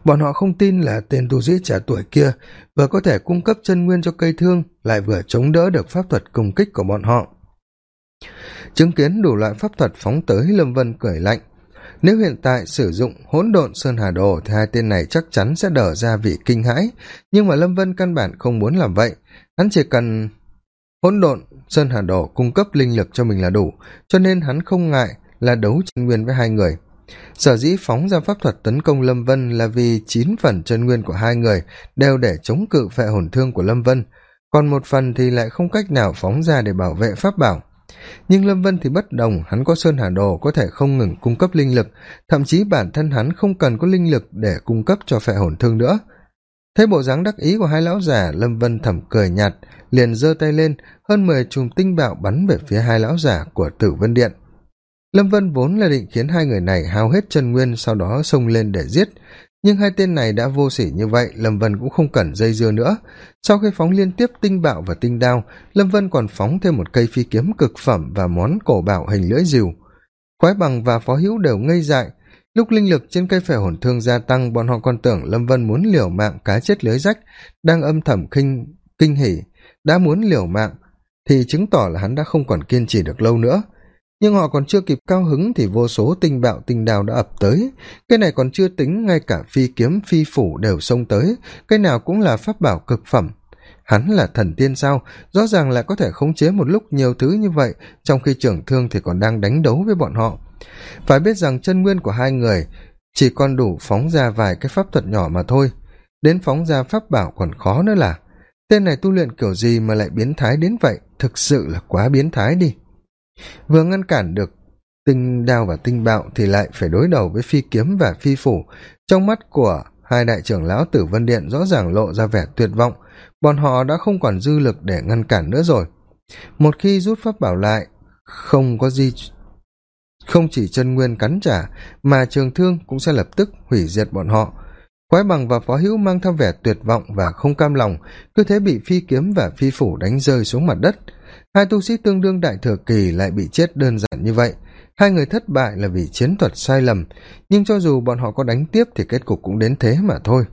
Bọn họ không tin là tên tu sĩ trẻ tuổi kia vừa có thể cung cấp chân nguyên cho cây thương, lại vừa chống đỡ được pháp thuật công kích của bọn họ. Chứng kiến đủ loại pháp thuật phóng tới, lâm vân cười lạnh nếu hiện tại sử dụng hỗn độn sơn hà đồ thì hai tên này chắc chắn sẽ đỡ ra vị kinh hãi. Nhưng mà lâm vân căn bản không muốn làm vậy. Hắn chỉ cần hỗn độn sơn hà đồ cung cấp linh lực cho mình là đủ, cho nên hắn không ngại là đấu chân nguyên với hai người. Sở dĩ phóng ra pháp thuật tấn công lâm vân là vì chín phần chân nguyên của hai người đều để chống cự phệ hồn thương của lâm vân. Còn một phần thì lại không cách nào phóng ra để bảo vệ pháp bảo nhưng lâm vân thì bất đồng, hắn có sơn hà đồ có thể không ngừng cung cấp linh lực, thậm chí bản thân hắn không cần có linh lực để cung cấp cho phệ hồn thương nữa. Thấy bộ dáng đắc ý của hai lão già, lâm vân thầm cười nhạt, liền giơ tay lên, hơn mười chùm tinh bạo bắn về phía hai lão già của tử vân điện. Lâm vân vốn là định khiến hai người này hao hết chân nguyên, sau đó xông lên để giết nhưng hai tên này đã vô s ỉ như vậy, lâm vân cũng không cần dây dưa nữa. Sau khi phóng liên tiếp tinh bạo và tinh đao, lâm vân còn phóng thêm một cây phi kiếm cực phẩm và món cổ bảo hình lưỡi dìu khoái bằng và phó hữu đều ngây dại. Lúc linh lực trên cây phẻ hồn thương gia tăng, bọn họ còn tưởng lâm vân muốn liều mạng cá chết lưới rách, đang âm thầm kinh kinh hỉ, đã muốn liều mạng, thì chứng tỏ là hắn đã không còn kiên trì được lâu nữa nhưng họ còn chưa kịp cao hứng thì vô số tinh bạo tinh đào đã ập tới. Cái này còn chưa tính ngay cả phi kiếm, phi phủ đều xông tới. Cái nào cũng là pháp bảo cực phẩm. Hắn là thần tiên sao? Rõ ràng lại có thể khống chế một lúc nhiều thứ như vậy, trong khi trưởng thương thì còn đang đánh đấu với bọn họ. Phải biết rằng chân nguyên của hai người chỉ còn đủ phóng ra vài cái pháp thuật nhỏ mà thôi. Đến phóng ra pháp bảo còn khó nữa là. Tên này tu luyện kiểu gì mà lại biến thái đến vậy? Thực sự là quá biến thái đi vừa ngăn cản được tinh đao và tinh bạo thì lại phải đối đầu với phi kiếm và phi phủ. Trong mắt của hai đại trưởng lão tử vân điện rõ ràng lộ ra vẻ tuyệt vọng. Bọn họ đã không còn dư lực để ngăn cản nữa rồi. Một khi rút pháp bảo lại, không có gì không chỉ chân nguyên cắn trả, mà trường thương cũng sẽ lập tức hủy diệt bọn họ. Quái bằng và phó hữu mang theo vẻ tuyệt vọng và không cam lòng, cứ thế bị phi kiếm và phi phủ đánh rơi xuống mặt đất hai tu sĩ tương đương đại thừa kỳ lại bị chết đơn giản như vậy. Hai người thất bại là vì chiến thuật sai lầm, nhưng cho dù bọn họ có đánh tiếp thì kết cục cũng đến thế mà thôi.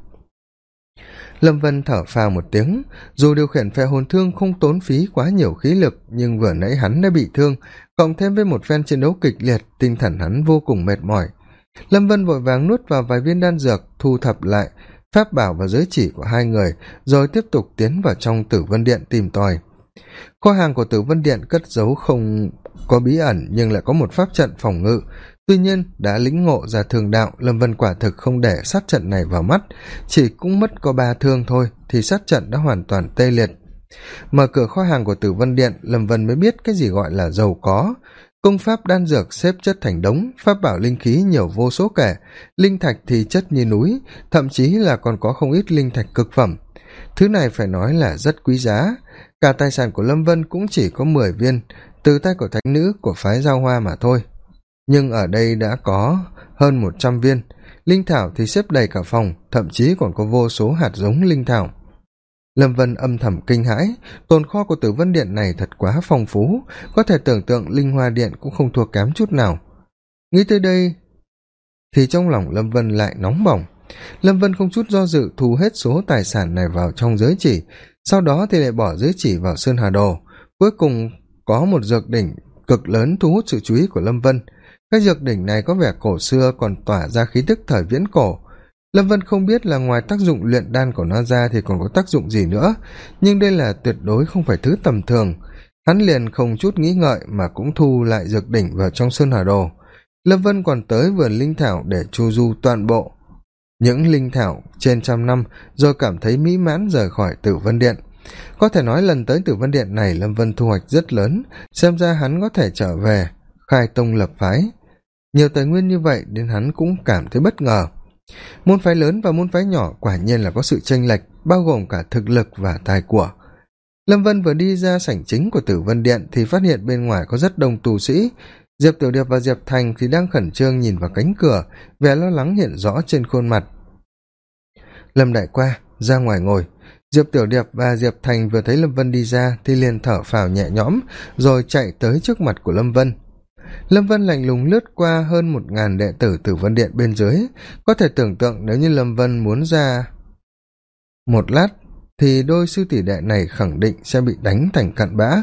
Lâm vân thở phào một tiếng, dù điều khiển phe hồn thương không tốn phí quá nhiều khí lực, nhưng vừa nãy hắn đã bị thương, cộng thêm với một phen chiến đấu kịch liệt, tinh thần hắn vô cùng mệt mỏi. Lâm vân vội vàng nuốt vào vài viên đan dược, thu thập lại, pháp bảo và giới chỉ của hai người, rồi tiếp tục tiến vào trong tử vân điện tìm tòi kho hàng của tử vân điện cất giấu không có bí ẩn nhưng lại có một pháp trận phòng ngự. Tuy nhiên, đã lĩnh ngộ ra thường đạo, lâm vân quả thực không để sát trận này vào mắt. Chỉ cũng mất có ba thương thôi, thì sát trận đã hoàn toàn tê liệt. Mở cửa kho hàng của tử vân điện, lâm vân mới biết cái gì gọi là giàu có. Công pháp đan dược, xếp chất thành đống, pháp bảo linh khí nhiều vô số kể. Linh thạch thì chất như núi, thậm chí là còn có không ít linh thạch cực phẩm thứ này phải nói là rất quý giá. Cả tài sản của lâm vân cũng chỉ có mười viên, từ tay của thánh nữ, của phái giao hoa mà thôi. Nhưng ở đây đã có hơn một trăm viên. Linh thảo thì xếp đầy cả phòng, thậm chí còn có vô số hạt giống linh thảo. Lâm vân âm thầm kinh hãi, tồn kho của tử vân điện này thật quá phong phú, có thể tưởng tượng linh hoa điện cũng không thua kém chút nào. Nghĩ tới đây thì trong lòng lâm vân lại nóng bỏng lâm vân không chút do dự thu hết số tài sản này vào trong giới chỉ, sau đó thì lại bỏ giới chỉ vào sơn hà đồ. Cuối cùng có một dược đỉnh cực lớn thu hút sự chú ý của lâm vân. Cái dược đỉnh này có vẻ cổ xưa còn tỏa ra khí tức thời viễn cổ. Lâm vân không biết là ngoài tác dụng luyện đan của nó ra thì còn có tác dụng gì nữa, nhưng đây là tuyệt đối không phải thứ tầm thường. Hắn liền không chút nghĩ ngợi mà cũng thu lại dược đỉnh vào trong sơn hà đồ. Lâm vân còn tới vườn linh thảo để chu du toàn bộ những linh thảo trên trăm năm rồi cảm thấy mỹ mãn rời khỏi tử vân điện. Có thể nói lần tới tử vân điện này lâm vân thu hoạch rất lớn, xem ra hắn có thể trở về, khai tông lập phái. Nhiều tài nguyên như vậy đến hắn cũng cảm thấy bất ngờ. Môn phái lớn và môn phái nhỏ quả nhiên là có sự chênh lệch, bao gồm cả thực lực và tài của. Lâm vân vừa đi ra sảnh chính của tử vân điện thì phát hiện bên ngoài có rất đông tù sĩ diệp tiểu điệp và diệp thành thì đang khẩn trương nhìn vào cánh cửa, vẻ lo lắng hiện rõ trên khuôn mặt. Lâm đại qua, ra ngoài ngồi. Diệp tiểu điệp và diệp thành vừa thấy lâm vân đi ra thì liền thở phào nhẹ nhõm, rồi chạy tới trước mặt của lâm vân. Lâm vân lạnh lùng lướt qua hơn một ngàn đệ tử tử vân điện bên dưới. Có thể tưởng tượng nếu như lâm vân muốn ra một lát, thì đôi sư tỷ đệ này khẳng định sẽ bị đánh thành cặn bã.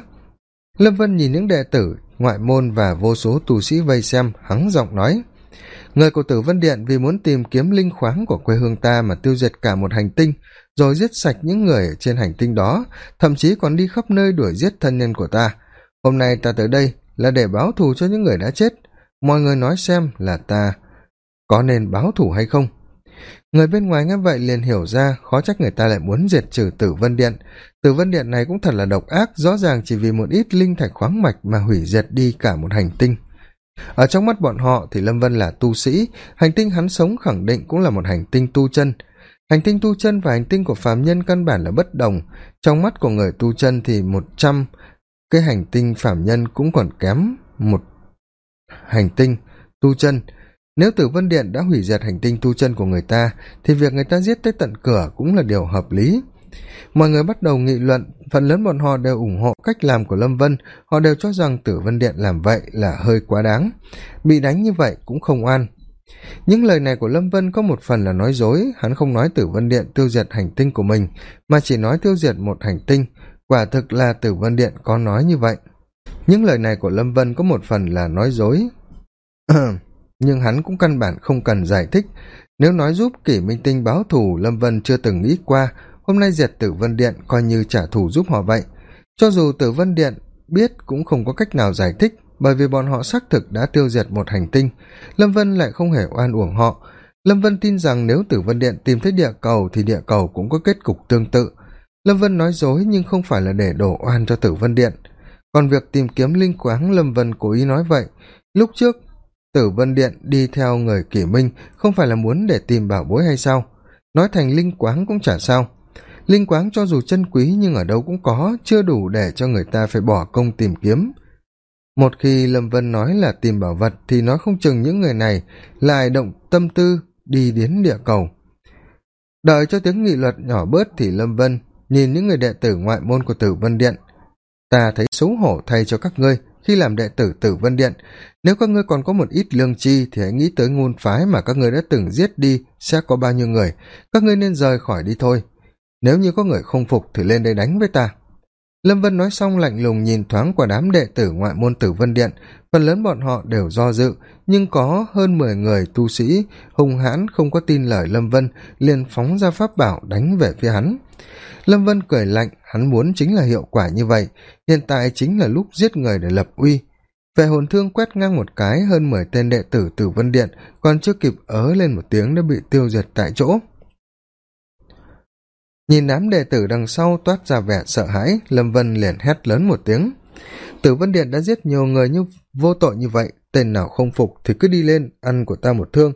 Lâm vân nhìn những đệ tử ngoại môn và vô số tù sĩ vây xem, hắng giọng nói. Người của tử vân điện vì muốn tìm kiếm linh khoáng của quê hương ta mà tiêu diệt cả một hành tinh, rồi giết sạch những người trên hành tinh đó, thậm chí còn đi khắp nơi đuổi giết thân nhân của ta. Hôm nay ta tới đây là để báo thù cho những người đã chết. Mọi người nói xem là ta có nên báo thù hay không? Người bên ngoài nghe vậy liền hiểu ra, khó trách người ta lại muốn diệt trừ tử vân điện. Tử vân điện này cũng thật là độc ác, rõ ràng chỉ vì một ít linh thạch khoáng mạch mà hủy diệt đi cả một hành tinh. Ở trong mắt bọn họ thì lâm vân là tu sĩ, hành tinh hắn sống khẳng định cũng là một hành tinh tu chân. Hành tinh tu chân và hành tinh của phàm nhân căn bản là bất đồng. Trong mắt của người tu chân thì một trăm cái hành tinh phàm nhân cũng còn kém một hành tinh tu chân nếu tử vân điện đã hủy diệt hành tinh tu chân của người ta, thì việc người ta giết tới tận cửa cũng là điều hợp lý. Mọi người bắt đầu nghị luận, phần lớn bọn họ đều ủng hộ cách làm của lâm vân. Họ đều cho rằng tử vân điện làm vậy là hơi quá đáng. Bị đánh như vậy cũng không oan. Những lời này của lâm vân có một phần là nói dối. Hắn không nói tử vân điện tiêu diệt hành tinh của mình, mà chỉ nói tiêu diệt một hành tinh. Quả thực là tử vân điện có nói như vậy. Những lời này của lâm vân có một phần là nói dối. nhưng hắn cũng căn bản không cần giải thích. Nếu nói giúp kỷ minh tinh báo thù, lâm vân chưa từng nghĩ qua, hôm nay diệt tử vân điện coi như trả thù giúp họ vậy. Cho dù tử vân điện biết cũng không có cách nào giải thích, bởi vì bọn họ xác thực đã tiêu diệt một hành tinh. Lâm vân lại không hề oan uổng họ. Lâm vân tin rằng nếu tử vân điện tìm thấy địa cầu thì địa cầu cũng có kết cục tương tự. Lâm vân nói dối nhưng không phải là để đổ oan cho tử vân điện. Còn việc tìm kiếm linh quáng, lâm vân cố ý nói vậy. Lúc trước tử vân điện đi theo người kỷ minh, không phải là muốn để tìm bảo bối hay sao? Nói thành linh quáng cũng chả sao. Linh quáng cho dù chân quý nhưng ở đâu cũng có, chưa đủ để cho người ta phải bỏ công tìm kiếm. Một khi lâm vân nói là tìm bảo vật thì nói không chừng những người này lại động tâm tư đi đến địa cầu. Đợi cho tiếng nghị luật nhỏ bớt thì lâm vân nhìn những người đệ tử ngoại môn của tử vân điện. Ta thấy xấu hổ thay cho các ngươi khi làm đệ tử tử vân điện. Nếu các ngươi còn có một ít lương chi thì hãy nghĩ tới ngôn phái mà các ngươi đã từng giết đi, sẽ có bao nhiêu người, các ngươi nên rời khỏi đi thôi. Nếu như có người không phục thì lên đây đánh với ta lâm vân nói xong lạnh lùng nhìn thoáng qua đám đệ tử ngoại môn tử vân điện. Phần lớn bọn họ đều do dự, nhưng có hơn mười người tu sĩ hung hãn không có tin lời lâm vân, liền phóng ra pháp bảo đánh về phía hắn. Lâm vân cười lạnh, hắn muốn chính là hiệu quả như vậy, hiện tại chính là lúc giết người để lập uy. Vệ hồn thương quét ngang một cái, hơn mười tên đệ tử tử vân điện còn chưa kịp ớ lên một tiếng đã bị tiêu diệt tại chỗ nhìn đám đệ tử đằng sau toát ra vẻ sợ hãi, lâm vân liền hét lớn một tiếng. Tử vân điện đã giết nhiều người như vô tội như vậy, tên nào không phục thì cứ đi lên ăn của ta một thương.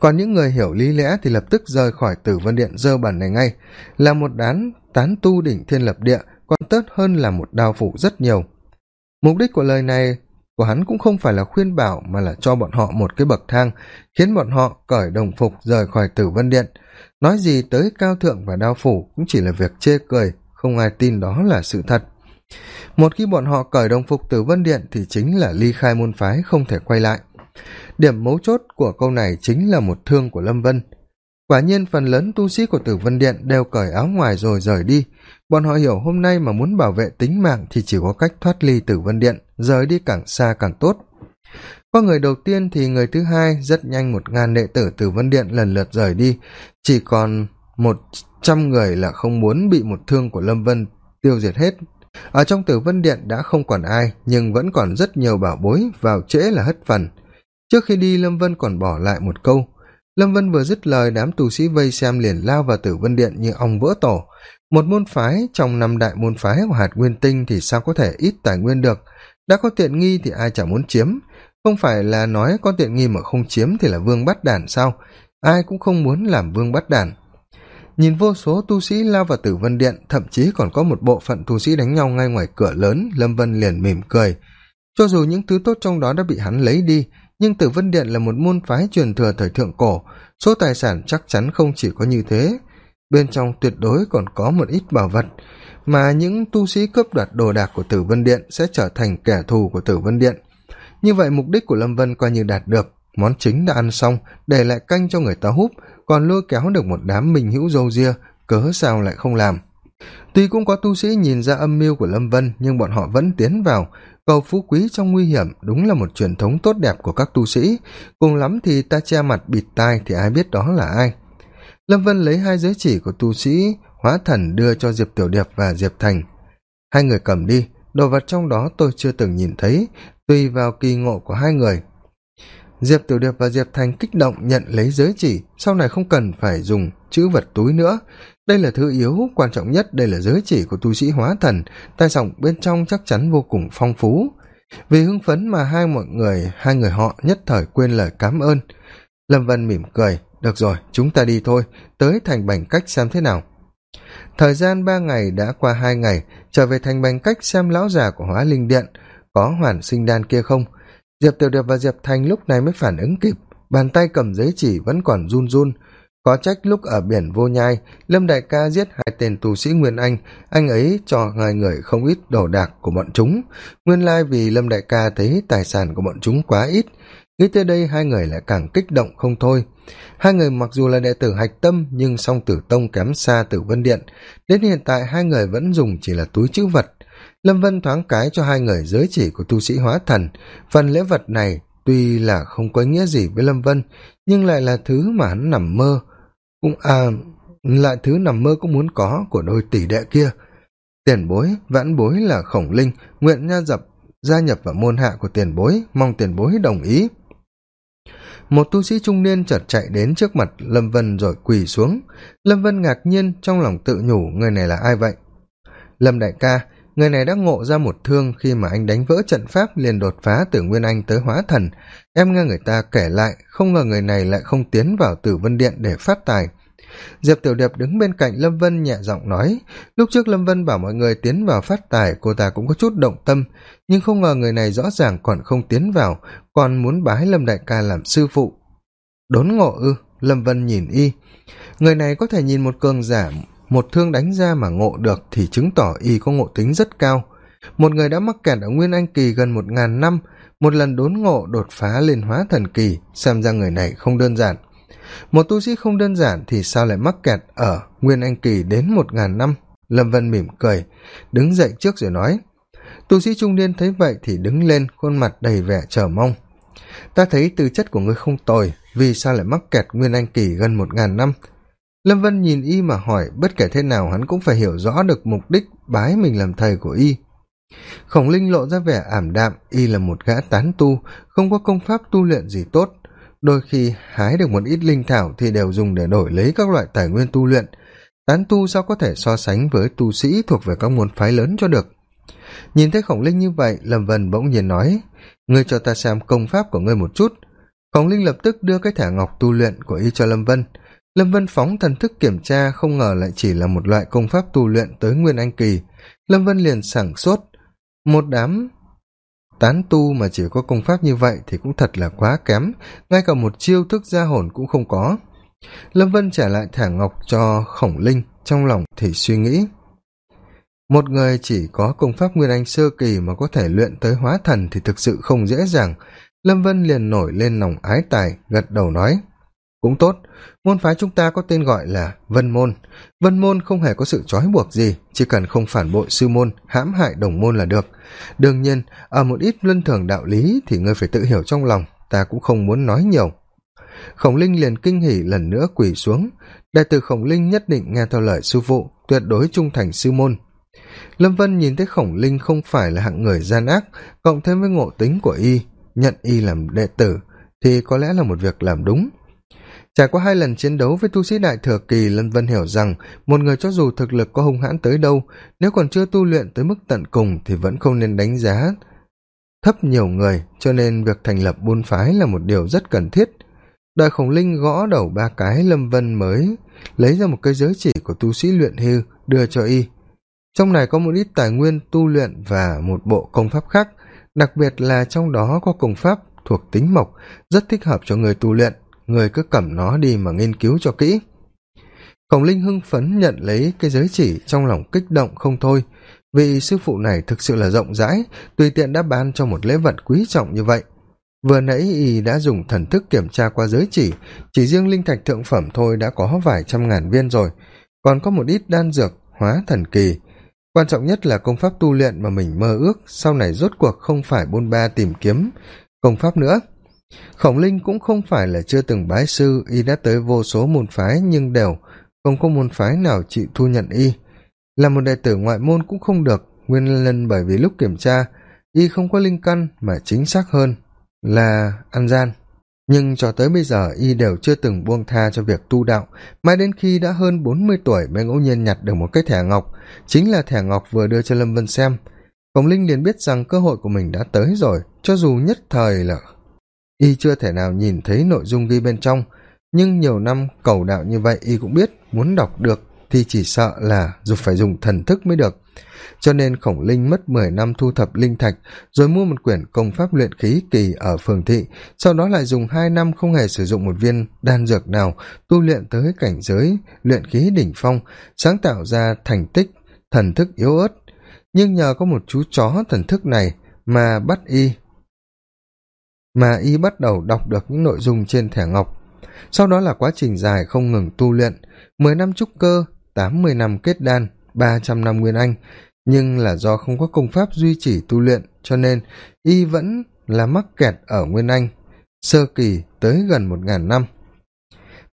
Còn những người hiểu lý lẽ thì lập tức rời khỏi tử vân điện dơ bẩn này ngay. Là một đán tán tu đỉnh thiên lập địa, còn tốt hơn là một đao phủ rất nhiều. Mục đích của lời này của hắn cũng không phải là khuyên bảo mà là cho bọn họ một cái bậc thang, khiến bọn họ cởi đồng phục rời khỏi tử vân điện. Nói gì tới cao thượng và đao phủ cũng chỉ là việc chê cười, không ai tin đó là sự thật. Một khi bọn họ cởi đồng phục tử vân điện thì chính là ly khai môn phái không thể quay lại. Điểm mấu chốt của câu này chính là một thương của lâm vân quả nhiên phần lớn tu sĩ của tử vân điện đều cởi áo ngoài rồi rời đi. Bọn họ hiểu hôm nay mà muốn bảo vệ tính mạng thì chỉ có cách thoát ly tử vân điện, rời đi càng xa càng tốt. Qua người đầu tiên thì người thứ hai, rất nhanh một ngàn đệ tử tử vân điện lần lượt rời đi. Chỉ còn một trăm người là không muốn bị một thương của lâm vân tiêu diệt hết. Ở trong tử vân điện đã không còn ai, nhưng vẫn còn rất nhiều bảo bối, vào trễ là hất phần. Trước khi đi, lâm vân còn bỏ lại một câu lâm vân vừa dứt lời, đám tù sĩ vây xem liền lao vào tử vân điện như ong vỡ tổ. Một môn phái trong năm đại môn phái của hạt nguyên tinh thì sao có thể ít tài nguyên được? Đã có tiện nghi thì ai chẳng muốn chiếm? Không phải là nói có tiện nghi mà không chiếm thì là vương bắt đản sao? Ai cũng không muốn làm vương bắt đản nhìn vô số tu sĩ lao vào tử vân điện, thậm chí còn có một bộ phận tu sĩ đánh nhau ngay ngoài cửa lớn, lâm vân liền mỉm cười. Cho dù những thứ tốt trong đó đã bị hắn lấy đi nhưng tử vân điện là một môn phái truyền thừa thời thượng cổ, số tài sản chắc chắn không chỉ có như thế. Bên trong tuyệt đối còn có một ít bảo vật, mà những tu sĩ cướp đoạt đồ đạc của tử vân điện sẽ trở thành kẻ thù của tử vân điện. Như vậy, mục đích của lâm vân coi như đạt được. Món chính đã ăn xong, để lại canh cho người ta húp, còn lôi kéo được một đám minh hữu dâu ria, cớ sao lại không làm? Tuy cũng có tu sĩ nhìn ra âm mưu của lâm vân, nhưng bọn họ vẫn tiến vào cầu phú quý trong nguy hiểm đúng là một truyền thống tốt đẹp của các tu sĩ. Cùng lắm thì ta che mặt bịt tai thì ai biết đó là ai. Lâm vân lấy hai giới chỉ của tu sĩ, hóa thần đưa cho diệp tiểu điệp và diệp thành. Hai người cầm đi, đồ vật trong đó tôi chưa từng nhìn thấy, tùy vào kỳ ngộ của hai người diệp tiểu điệp và diệp thành kích động nhận lấy giới chỉ, sau này không cần phải dùng chữ vật túi nữa. Đây là thứ yếu, quan trọng nhất, đây là giới chỉ của tu sĩ hóa thần tài sản bên trong chắc chắn vô cùng phong phú. Vì hưng phấn mà hai mọi người, hai người họ nhất thời quên lời cám ơn. Lâm vân mỉm cười, được rồi, chúng ta đi thôi, tới thành bành cách xem thế nào. Thời gian ba ngày đã qua hai ngày, trở về thành bành cách xem lão già của hóa linh điện, có hoàn sinh đan kia không? Diệp tiểu điệp và diệp thanh lúc này mới phản ứng kịp. Bàn tay cầm giấy chỉ vẫn còn run run. Có trách lúc ở biển vô nhai, lâm đại ca giết hai tên tù sĩ nguyên anh. Anh ấy cho hai người không ít đồ đạc của bọn chúng. Nguyên lai vì lâm đại ca thấy tài sản của bọn chúng quá ít, nghĩ tới đây hai người lại càng kích động không thôi. Hai người mặc dù là đệ tử hạch tâm, nhưng song tử tông kém xa tử vân điện. Đến hiện tại hai người vẫn dùng chỉ là túi chữ vật lâm vân thoáng cái cho hai người giới chỉ của tu sĩ hóa thần. Phần lễ vật này tuy là không có nghĩa gì với lâm vân, nhưng lại là thứ mà hắn nằm mơ. Cũng à lại thứ nằm mơ cũng muốn có của đôi tỷ đệ kia. Tiền bối, vãn bối là khổng linh, nguyện nha dập gia nhập vào môn hạ của tiền bối, mong tiền bối đồng ý. Một tu sĩ trung niên chợt chạy đến trước mặt lâm vân rồi quỳ xuống. Lâm vân ngạc nhiên trong lòng tự nhủ, người này là ai vậy? Lâm đại ca người này đã ngộ ra một thương khi mà anh đánh vỡ trận pháp liền đột phá từ nguyên anh tới hóa thần. Em nghe người ta kể lại, không ngờ người này lại không tiến vào tử vân điện để phát tài. Diệp tiểu điệp đứng bên cạnh lâm vân nhẹ giọng nói, lúc trước lâm vân bảo mọi người tiến vào phát tài, cô ta cũng có chút động tâm, nhưng không ngờ người này rõ ràng còn không tiến vào, còn muốn bái lâm đại ca làm sư phụ. Đốn ngộ ư? Lâm vân nhìn y. Người này có thể nhìn một cường giả một thương đánh ra mà ngộ được thì chứng tỏ y có ngộ tính rất cao. Một người đã mắc kẹt ở nguyên anh kỳ gần một ngàn năm, một lần đốn ngộ đột phá lên hóa thần kỳ, xem ra người này không đơn giản. Một tu sĩ không đơn giản thì sao lại mắc kẹt ở nguyên anh kỳ đến một ngàn năm? Lâm vân mỉm cười, đứng dậy trước rồi nói, tu sĩ trung niên thấy vậy thì đứng lên, khuôn mặt đầy vẻ chờ mong. Ta thấy tư chất của ngươi không tồi, vì sao lại mắc kẹt nguyên anh kỳ gần một ngàn năm? Lâm vân nhìn y mà hỏi, bất kể thế nào hắn cũng phải hiểu rõ được mục đích bái mình làm thầy của y. Khổng linh lộ ra vẻ ảm đạm, y là một gã tán tu, không có công pháp tu luyện gì tốt. Đôi khi hái được một ít linh thảo thì đều dùng để đổi lấy các loại tài nguyên tu luyện. Tán tu sao có thể so sánh với tu sĩ thuộc về các môn phái lớn cho được? Nhìn thấy khổng linh như vậy, lâm vân bỗng nhiên nói, ngươi cho ta xem công pháp của ngươi một chút. Khổng linh lập tức đưa cái thẻ ngọc tu luyện của y cho lâm vân lâm vân phóng thần thức kiểm tra không ngờ lại chỉ là một loại công pháp tu luyện tới nguyên anh kỳ. Lâm vân liền sảng sốt. Một đám tán tu mà chỉ có công pháp như vậy thì cũng thật là quá kém. Ngay cả một chiêu thức gia hồn cũng không có. Lâm vân trả lại thẻ ngọc cho khổng linh, trong lòng thì suy nghĩ. Một người chỉ có công pháp nguyên anh sơ kỳ mà có thể luyện tới hóa thần thì thực sự không dễ dàng. Lâm vân liền nổi lên lòng ái tài, gật đầu nói cũng tốt. Môn phái chúng ta có tên gọi là vân môn. Vân môn không hề có sự trói buộc gì, chỉ cần không phản bội sư môn, hãm hại đồng môn là được. Đương nhiên, ở một ít luân thường đạo lý thì ngươi phải tự hiểu trong lòng, ta cũng không muốn nói nhiều. Khổng linh liền kinh hỉ lần nữa quỳ xuống. Đại tử khổng linh nhất định nghe theo lời sư phụ, tuyệt đối trung thành sư môn. Lâm vân nhìn thấy khổng linh không phải là hạng người gian ác, cộng thêm với ngộ tính của y, nhận y làm đệ tử, thì có lẽ là một việc làm đúng trải qua hai lần chiến đấu với tu sĩ đại thừa kỳ lâm vân hiểu rằng một người cho dù thực lực có hung hãn tới đâu, nếu còn chưa tu luyện tới mức tận cùng thì vẫn không nên đánh giá thấp nhiều người, cho nên việc thành lập buôn phái là một điều rất cần thiết. Đợi khổng linh gõ đầu ba cái, lâm vân mới lấy ra một cái giới chỉ của tu sĩ luyện hư, đưa cho y. Trong này có một ít tài nguyên tu luyện và một bộ công pháp khác, đặc biệt là trong đó có công pháp thuộc tính mộc, rất thích hợp cho người tu luyện người cứ cầm nó đi mà nghiên cứu cho kỹ. Khổng linh hưng phấn nhận lấy cái giới chỉ trong lòng kích động không thôi. Vì sư phụ này thực sự là rộng rãi, tùy tiện đã ban cho một lễ vật quý trọng như vậy. Vừa nãy y đã dùng thần thức kiểm tra qua giới chỉ chỉ riêng linh thạch thượng phẩm thôi đã có vài trăm ngàn viên rồi. Còn có một ít đan dược, hóa thần kỳ. Quan trọng nhất là công pháp tu luyện mà mình mơ ước, sau này rốt cuộc không phải bôn ba tìm kiếm công pháp nữa khổng linh cũng không phải là chưa từng bái sư, y đã tới vô số môn phái nhưng đều không có môn phái nào chịu thu nhận y. Là một đệ tử ngoại môn cũng không được, nguyên nhân bởi vì lúc kiểm tra, y không có linh căn mà chính xác hơn là ăn gian. Nhưng cho tới bây giờ, y đều chưa từng buông tha cho việc tu đạo. Mãi đến khi đã hơn bốn mươi tuổi mới ngẫu nhiên nhặt được một cái thẻ ngọc, chính là thẻ ngọc vừa đưa cho lâm vân xem. Khổng linh liền biết rằng cơ hội của mình đã tới rồi, cho dù nhất thời là y chưa thể nào nhìn thấy nội dung ghi bên trong, nhưng nhiều năm cầu đạo như vậy y cũng biết muốn đọc được thì chỉ sợ là dù phải dùng thần thức mới được. Cho nên khổng linh mất mười năm thu thập linh thạch, rồi mua một quyển công pháp luyện khí kỳ ở phường thị, sau đó lại dùng hai năm không hề sử dụng một viên đan dược nào, tu luyện tới cảnh giới luyện khí đỉnh phong, sáng tạo ra thành tích, thần thức yếu ớt. Nhưng nhờ có một chú chó thần thức này mà bắt y mà y bắt đầu đọc được những nội dung trên thẻ ngọc. Sau đó là quá trình dài không ngừng tu luyện, mười năm trúc cơ, tám mươi năm kết đan, ba trăm năm nguyên anh. Nhưng là do không có công pháp duy trì tu luyện, cho nên y vẫn là mắc kẹt ở nguyên anh, sơ kỳ tới gần một ngàn năm.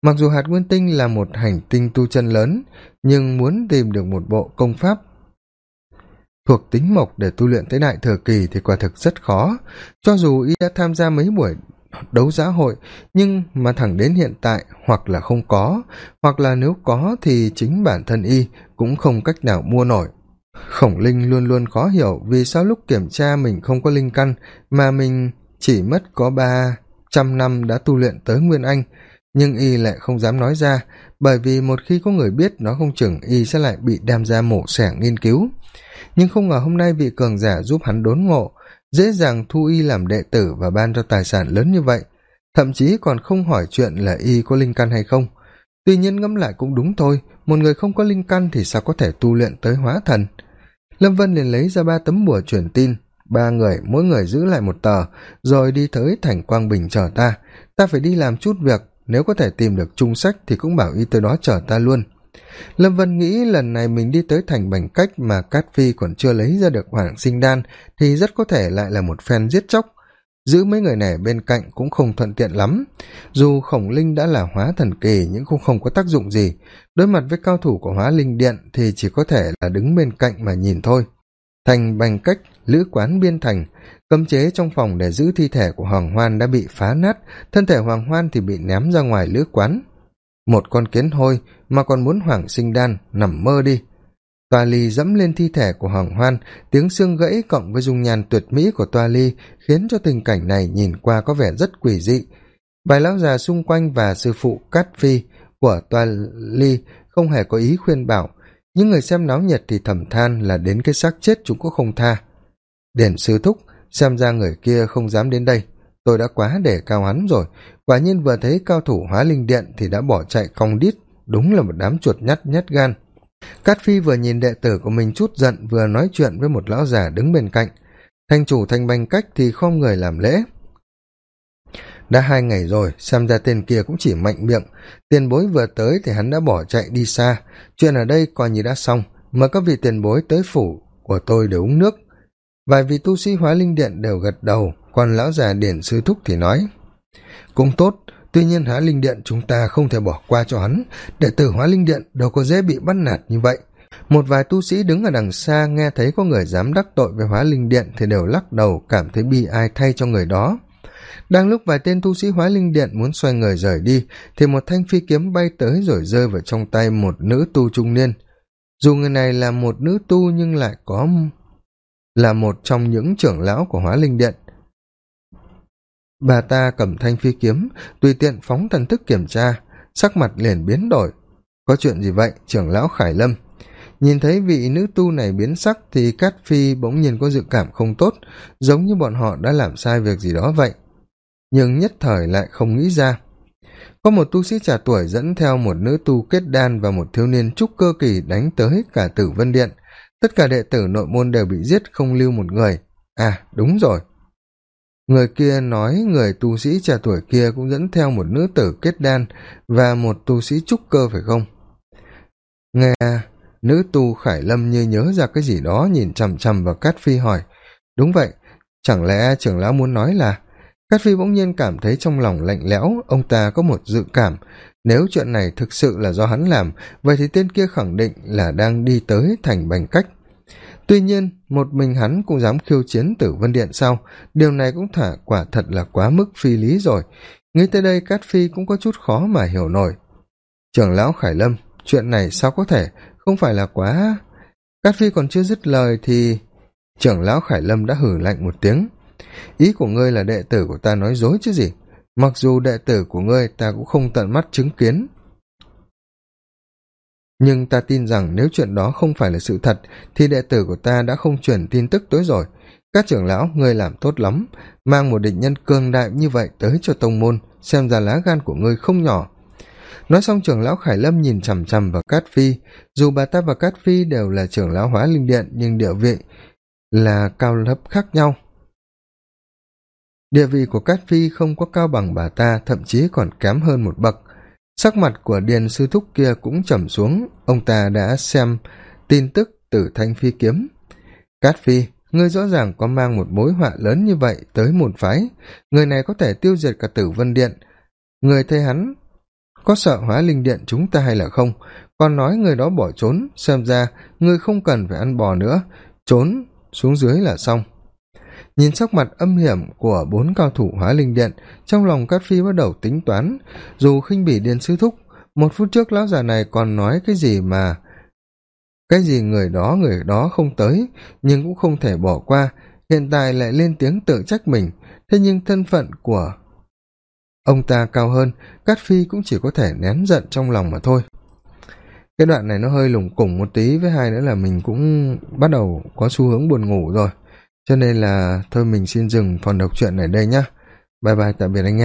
Mặc dù hạt nguyên tinh là một hành tinh tu chân lớn, nhưng muốn tìm được một bộ công pháp thuộc tính mộc để tu luyện tới đại thừa kỳ thì quả thực rất khó. Cho dù y đã tham gia mấy buổi đấu giá hội, nhưng mà thẳng đến hiện tại, hoặc là không có, hoặc là nếu có thì chính bản thân y cũng không cách nào mua nổi. Khổng linh luôn luôn khó hiểu vì sao lúc kiểm tra mình không có linh căn mà mình chỉ mất có ba trăm năm đã tu luyện tới nguyên anh, nhưng y lại không dám nói ra, bởi vì một khi có người biết nó không chừng y sẽ lại bị đem ra mổ xẻ nghiên cứu nhưng không ngờ hôm nay vị cường giả giúp hắn đốn ngộ, dễ dàng thu y làm đệ tử và ban cho tài sản lớn như vậy. Thậm chí còn không hỏi chuyện là y có linh căn hay không. Tuy nhiên ngẫm lại cũng đúng thôi, một người không có linh căn thì sao có thể tu luyện tới hóa thần? Lâm vân liền lấy ra ba tấm bùa truyền tin. Ba người, mỗi người giữ lại một tờ, rồi đi tới thành quang bình chờ ta. Ta phải đi làm chút việc, nếu có thể tìm được chung sách thì cũng bảo y tới đó chờ ta luôn lâm vân nghĩ lần này mình đi tới thành bành cách mà cát phi còn chưa lấy ra được hoàng sinh đan thì rất có thể lại là một phen giết chóc. Giữ mấy người này bên cạnh cũng không thuận tiện lắm. Dù khổng linh đã là hóa thần kỳ nhưng cũng không có tác dụng gì. Đối mặt với cao thủ của hóa linh điện thì chỉ có thể là đứng bên cạnh mà nhìn thôi. Thành bành cách, lữ quán biên thành, cấm chế trong phòng để giữ thi thể của hoàng hoan đã bị phá nát, thân thể hoàng hoan thì bị ném ra ngoài lữ quán một con kiến hôi mà còn muốn hoàng sinh đan nằm mơ đi. Toa ly dẫm lên thi thể của hoàng hoan, tiếng xương gãy cộng với dung nhan tuyệt mỹ của toa ly khiến cho tình cảnh này nhìn qua có vẻ rất quỷ dị. Vài lão già xung quanh và sư phụ cát phi của toa ly không hề có ý khuyên bảo. Những người xem náo nhiệt thì thầm than là đến cái xác chết chúng cũng không tha. Điển sư thúc, xem ra người kia không dám đến đây tôi đã quá để cao hắn rồi. Quả nhiên vừa thấy cao thủ hóa linh điện thì đã bỏ chạy cong đít, đúng là một đám chuột nhắt nhát gan. Cát phi vừa nhìn đệ tử của mình chút giận, vừa nói chuyện với một lão già đứng bên cạnh. Thanh chủ thanh banh cách thì không người làm lễ. Đã hai ngày rồi, xem ra tên kia cũng chỉ mạnh miệng. Tiền bối vừa tới thì hắn đã bỏ chạy đi xa. Chuyện ở đây coi như đã xong. Mời các vị tiền bối tới phủ của tôi để uống nước. Vài vị tu sĩ hóa linh điện đều gật đầu còn lão già điển sư thúc thì nói, cũng tốt, tuy nhiên hóa linh điện chúng ta không thể bỏ qua cho hắn. Đệ tử hóa linh điện đâu có dễ bị bắt nạt như vậy. Một vài tu sĩ đứng ở đằng xa nghe thấy có người dám đắc tội với hóa linh điện thì đều lắc đầu, cảm thấy bi ai thay cho người đó. Đang lúc vài tên tu sĩ hóa linh điện muốn xoay người rời đi, thì một thanh phi kiếm bay tới rồi rơi vào trong tay một nữ tu trung niên. Dù người này là một nữ tu nhưng lại có, là một trong những trưởng lão của hóa linh điện bà ta cầm thanh phi kiếm, tùy tiện phóng thần thức kiểm tra, sắc mặt liền biến đổi. Có chuyện gì vậy, trưởng lão khải lâm? Nhìn thấy vị nữ tu này biến sắc thì cát phi bỗng nhiên có dự cảm không tốt, giống như bọn họ đã làm sai việc gì đó vậy. Nhưng nhất thời lại không nghĩ ra. Có một tu sĩ trả tuổi dẫn theo một nữ tu kết đan và một thiếu niên trúc cơ kỳ đánh tới cả tử vân điện. Tất cả đệ tử nội môn đều bị giết không lưu một người. À đúng rồi người kia nói người tu sĩ trẻ tuổi kia cũng dẫn theo một nữ tử kết đan và một tu sĩ trúc cơ phải không? Nghe nữ tu khải lâm như nhớ ra cái gì đó nhìn chằm chằm vào cát phi hỏi. Đúng vậy, chẳng lẽ trưởng lão muốn nói là cát phi bỗng nhiên cảm thấy trong lòng lạnh lẽo, ông ta có một dự cảm. Nếu chuyện này thực sự là do hắn làm, vậy thì tên kia khẳng định là đang đi tới thành bành cách tuy nhiên, một mình hắn cũng dám khiêu chiến tử vân điện sau điều này cũng thả quả thật là quá mức phi lý rồi. Nghĩ tới đây, cát phi cũng có chút khó mà hiểu nổi. Trưởng lão khải lâm, chuyện này sao có thể? Không phải là quá. Cát phi còn chưa dứt lời thì trưởng lão khải lâm đã hử lạnh một tiếng. Ý của ngươi là đệ tử của ta nói dối chứ gì? Mặc dù đệ tử của ngươi ta cũng không tận mắt chứng kiến nhưng ta tin rằng nếu chuyện đó không phải là sự thật, thì đệ tử của ta đã không truyền tin tức tới rồi. Các trưởng lão, ngươi làm tốt lắm, mang một địch nhân cường đại như vậy tới cho tông môn, xem ra lá gan của ngươi không nhỏ. Nói xong, trưởng lão khải lâm nhìn chằm chằm vào cát phi. Dù bà ta và cát phi đều là trưởng lão hóa linh điện, nhưng địa vị là cao thấp khác nhau. Địa vị của cát phi không có cao bằng bà ta, thậm chí còn kém hơn một bậc sắc mặt của điền sư thúc kia cũng trầm xuống. Ông ta đã xem tin tức từ thanh phi kiếm. Cát phi, ngươi rõ ràng có mang một mối họa lớn như vậy tới một phái. Người này có thể tiêu diệt cả tử vân điện. Người thấy hắn có sợ hóa linh điện chúng ta hay là không? Còn nói người đó bỏ trốn, xem ra ngươi không cần phải ăn bò nữa. Trốn xuống dưới là xong nhìn sắc mặt âm hiểm của bốn cao thủ hóa linh điện, trong lòng cát phi bắt đầu tính toán. Dù khinh bỉ điền sư thúc, một phút trước lão già này còn nói cái gì mà cái gì người đó người đó không tới, nhưng cũng không thể bỏ qua. Hiện tại lại lên tiếng tự trách mình. Thế nhưng thân phận của ông ta cao hơn, cát phi cũng chỉ có thể nén giận trong lòng mà thôi. Cái đoạn này nó hơi lủng củng một tí, với hai nữa là mình cũng bắt đầu có xu hướng buồn ngủ rồi cho nên là thôi mình xin dừng phần đọc truyện ở đây nhé, bye bye tạm biệt anh em.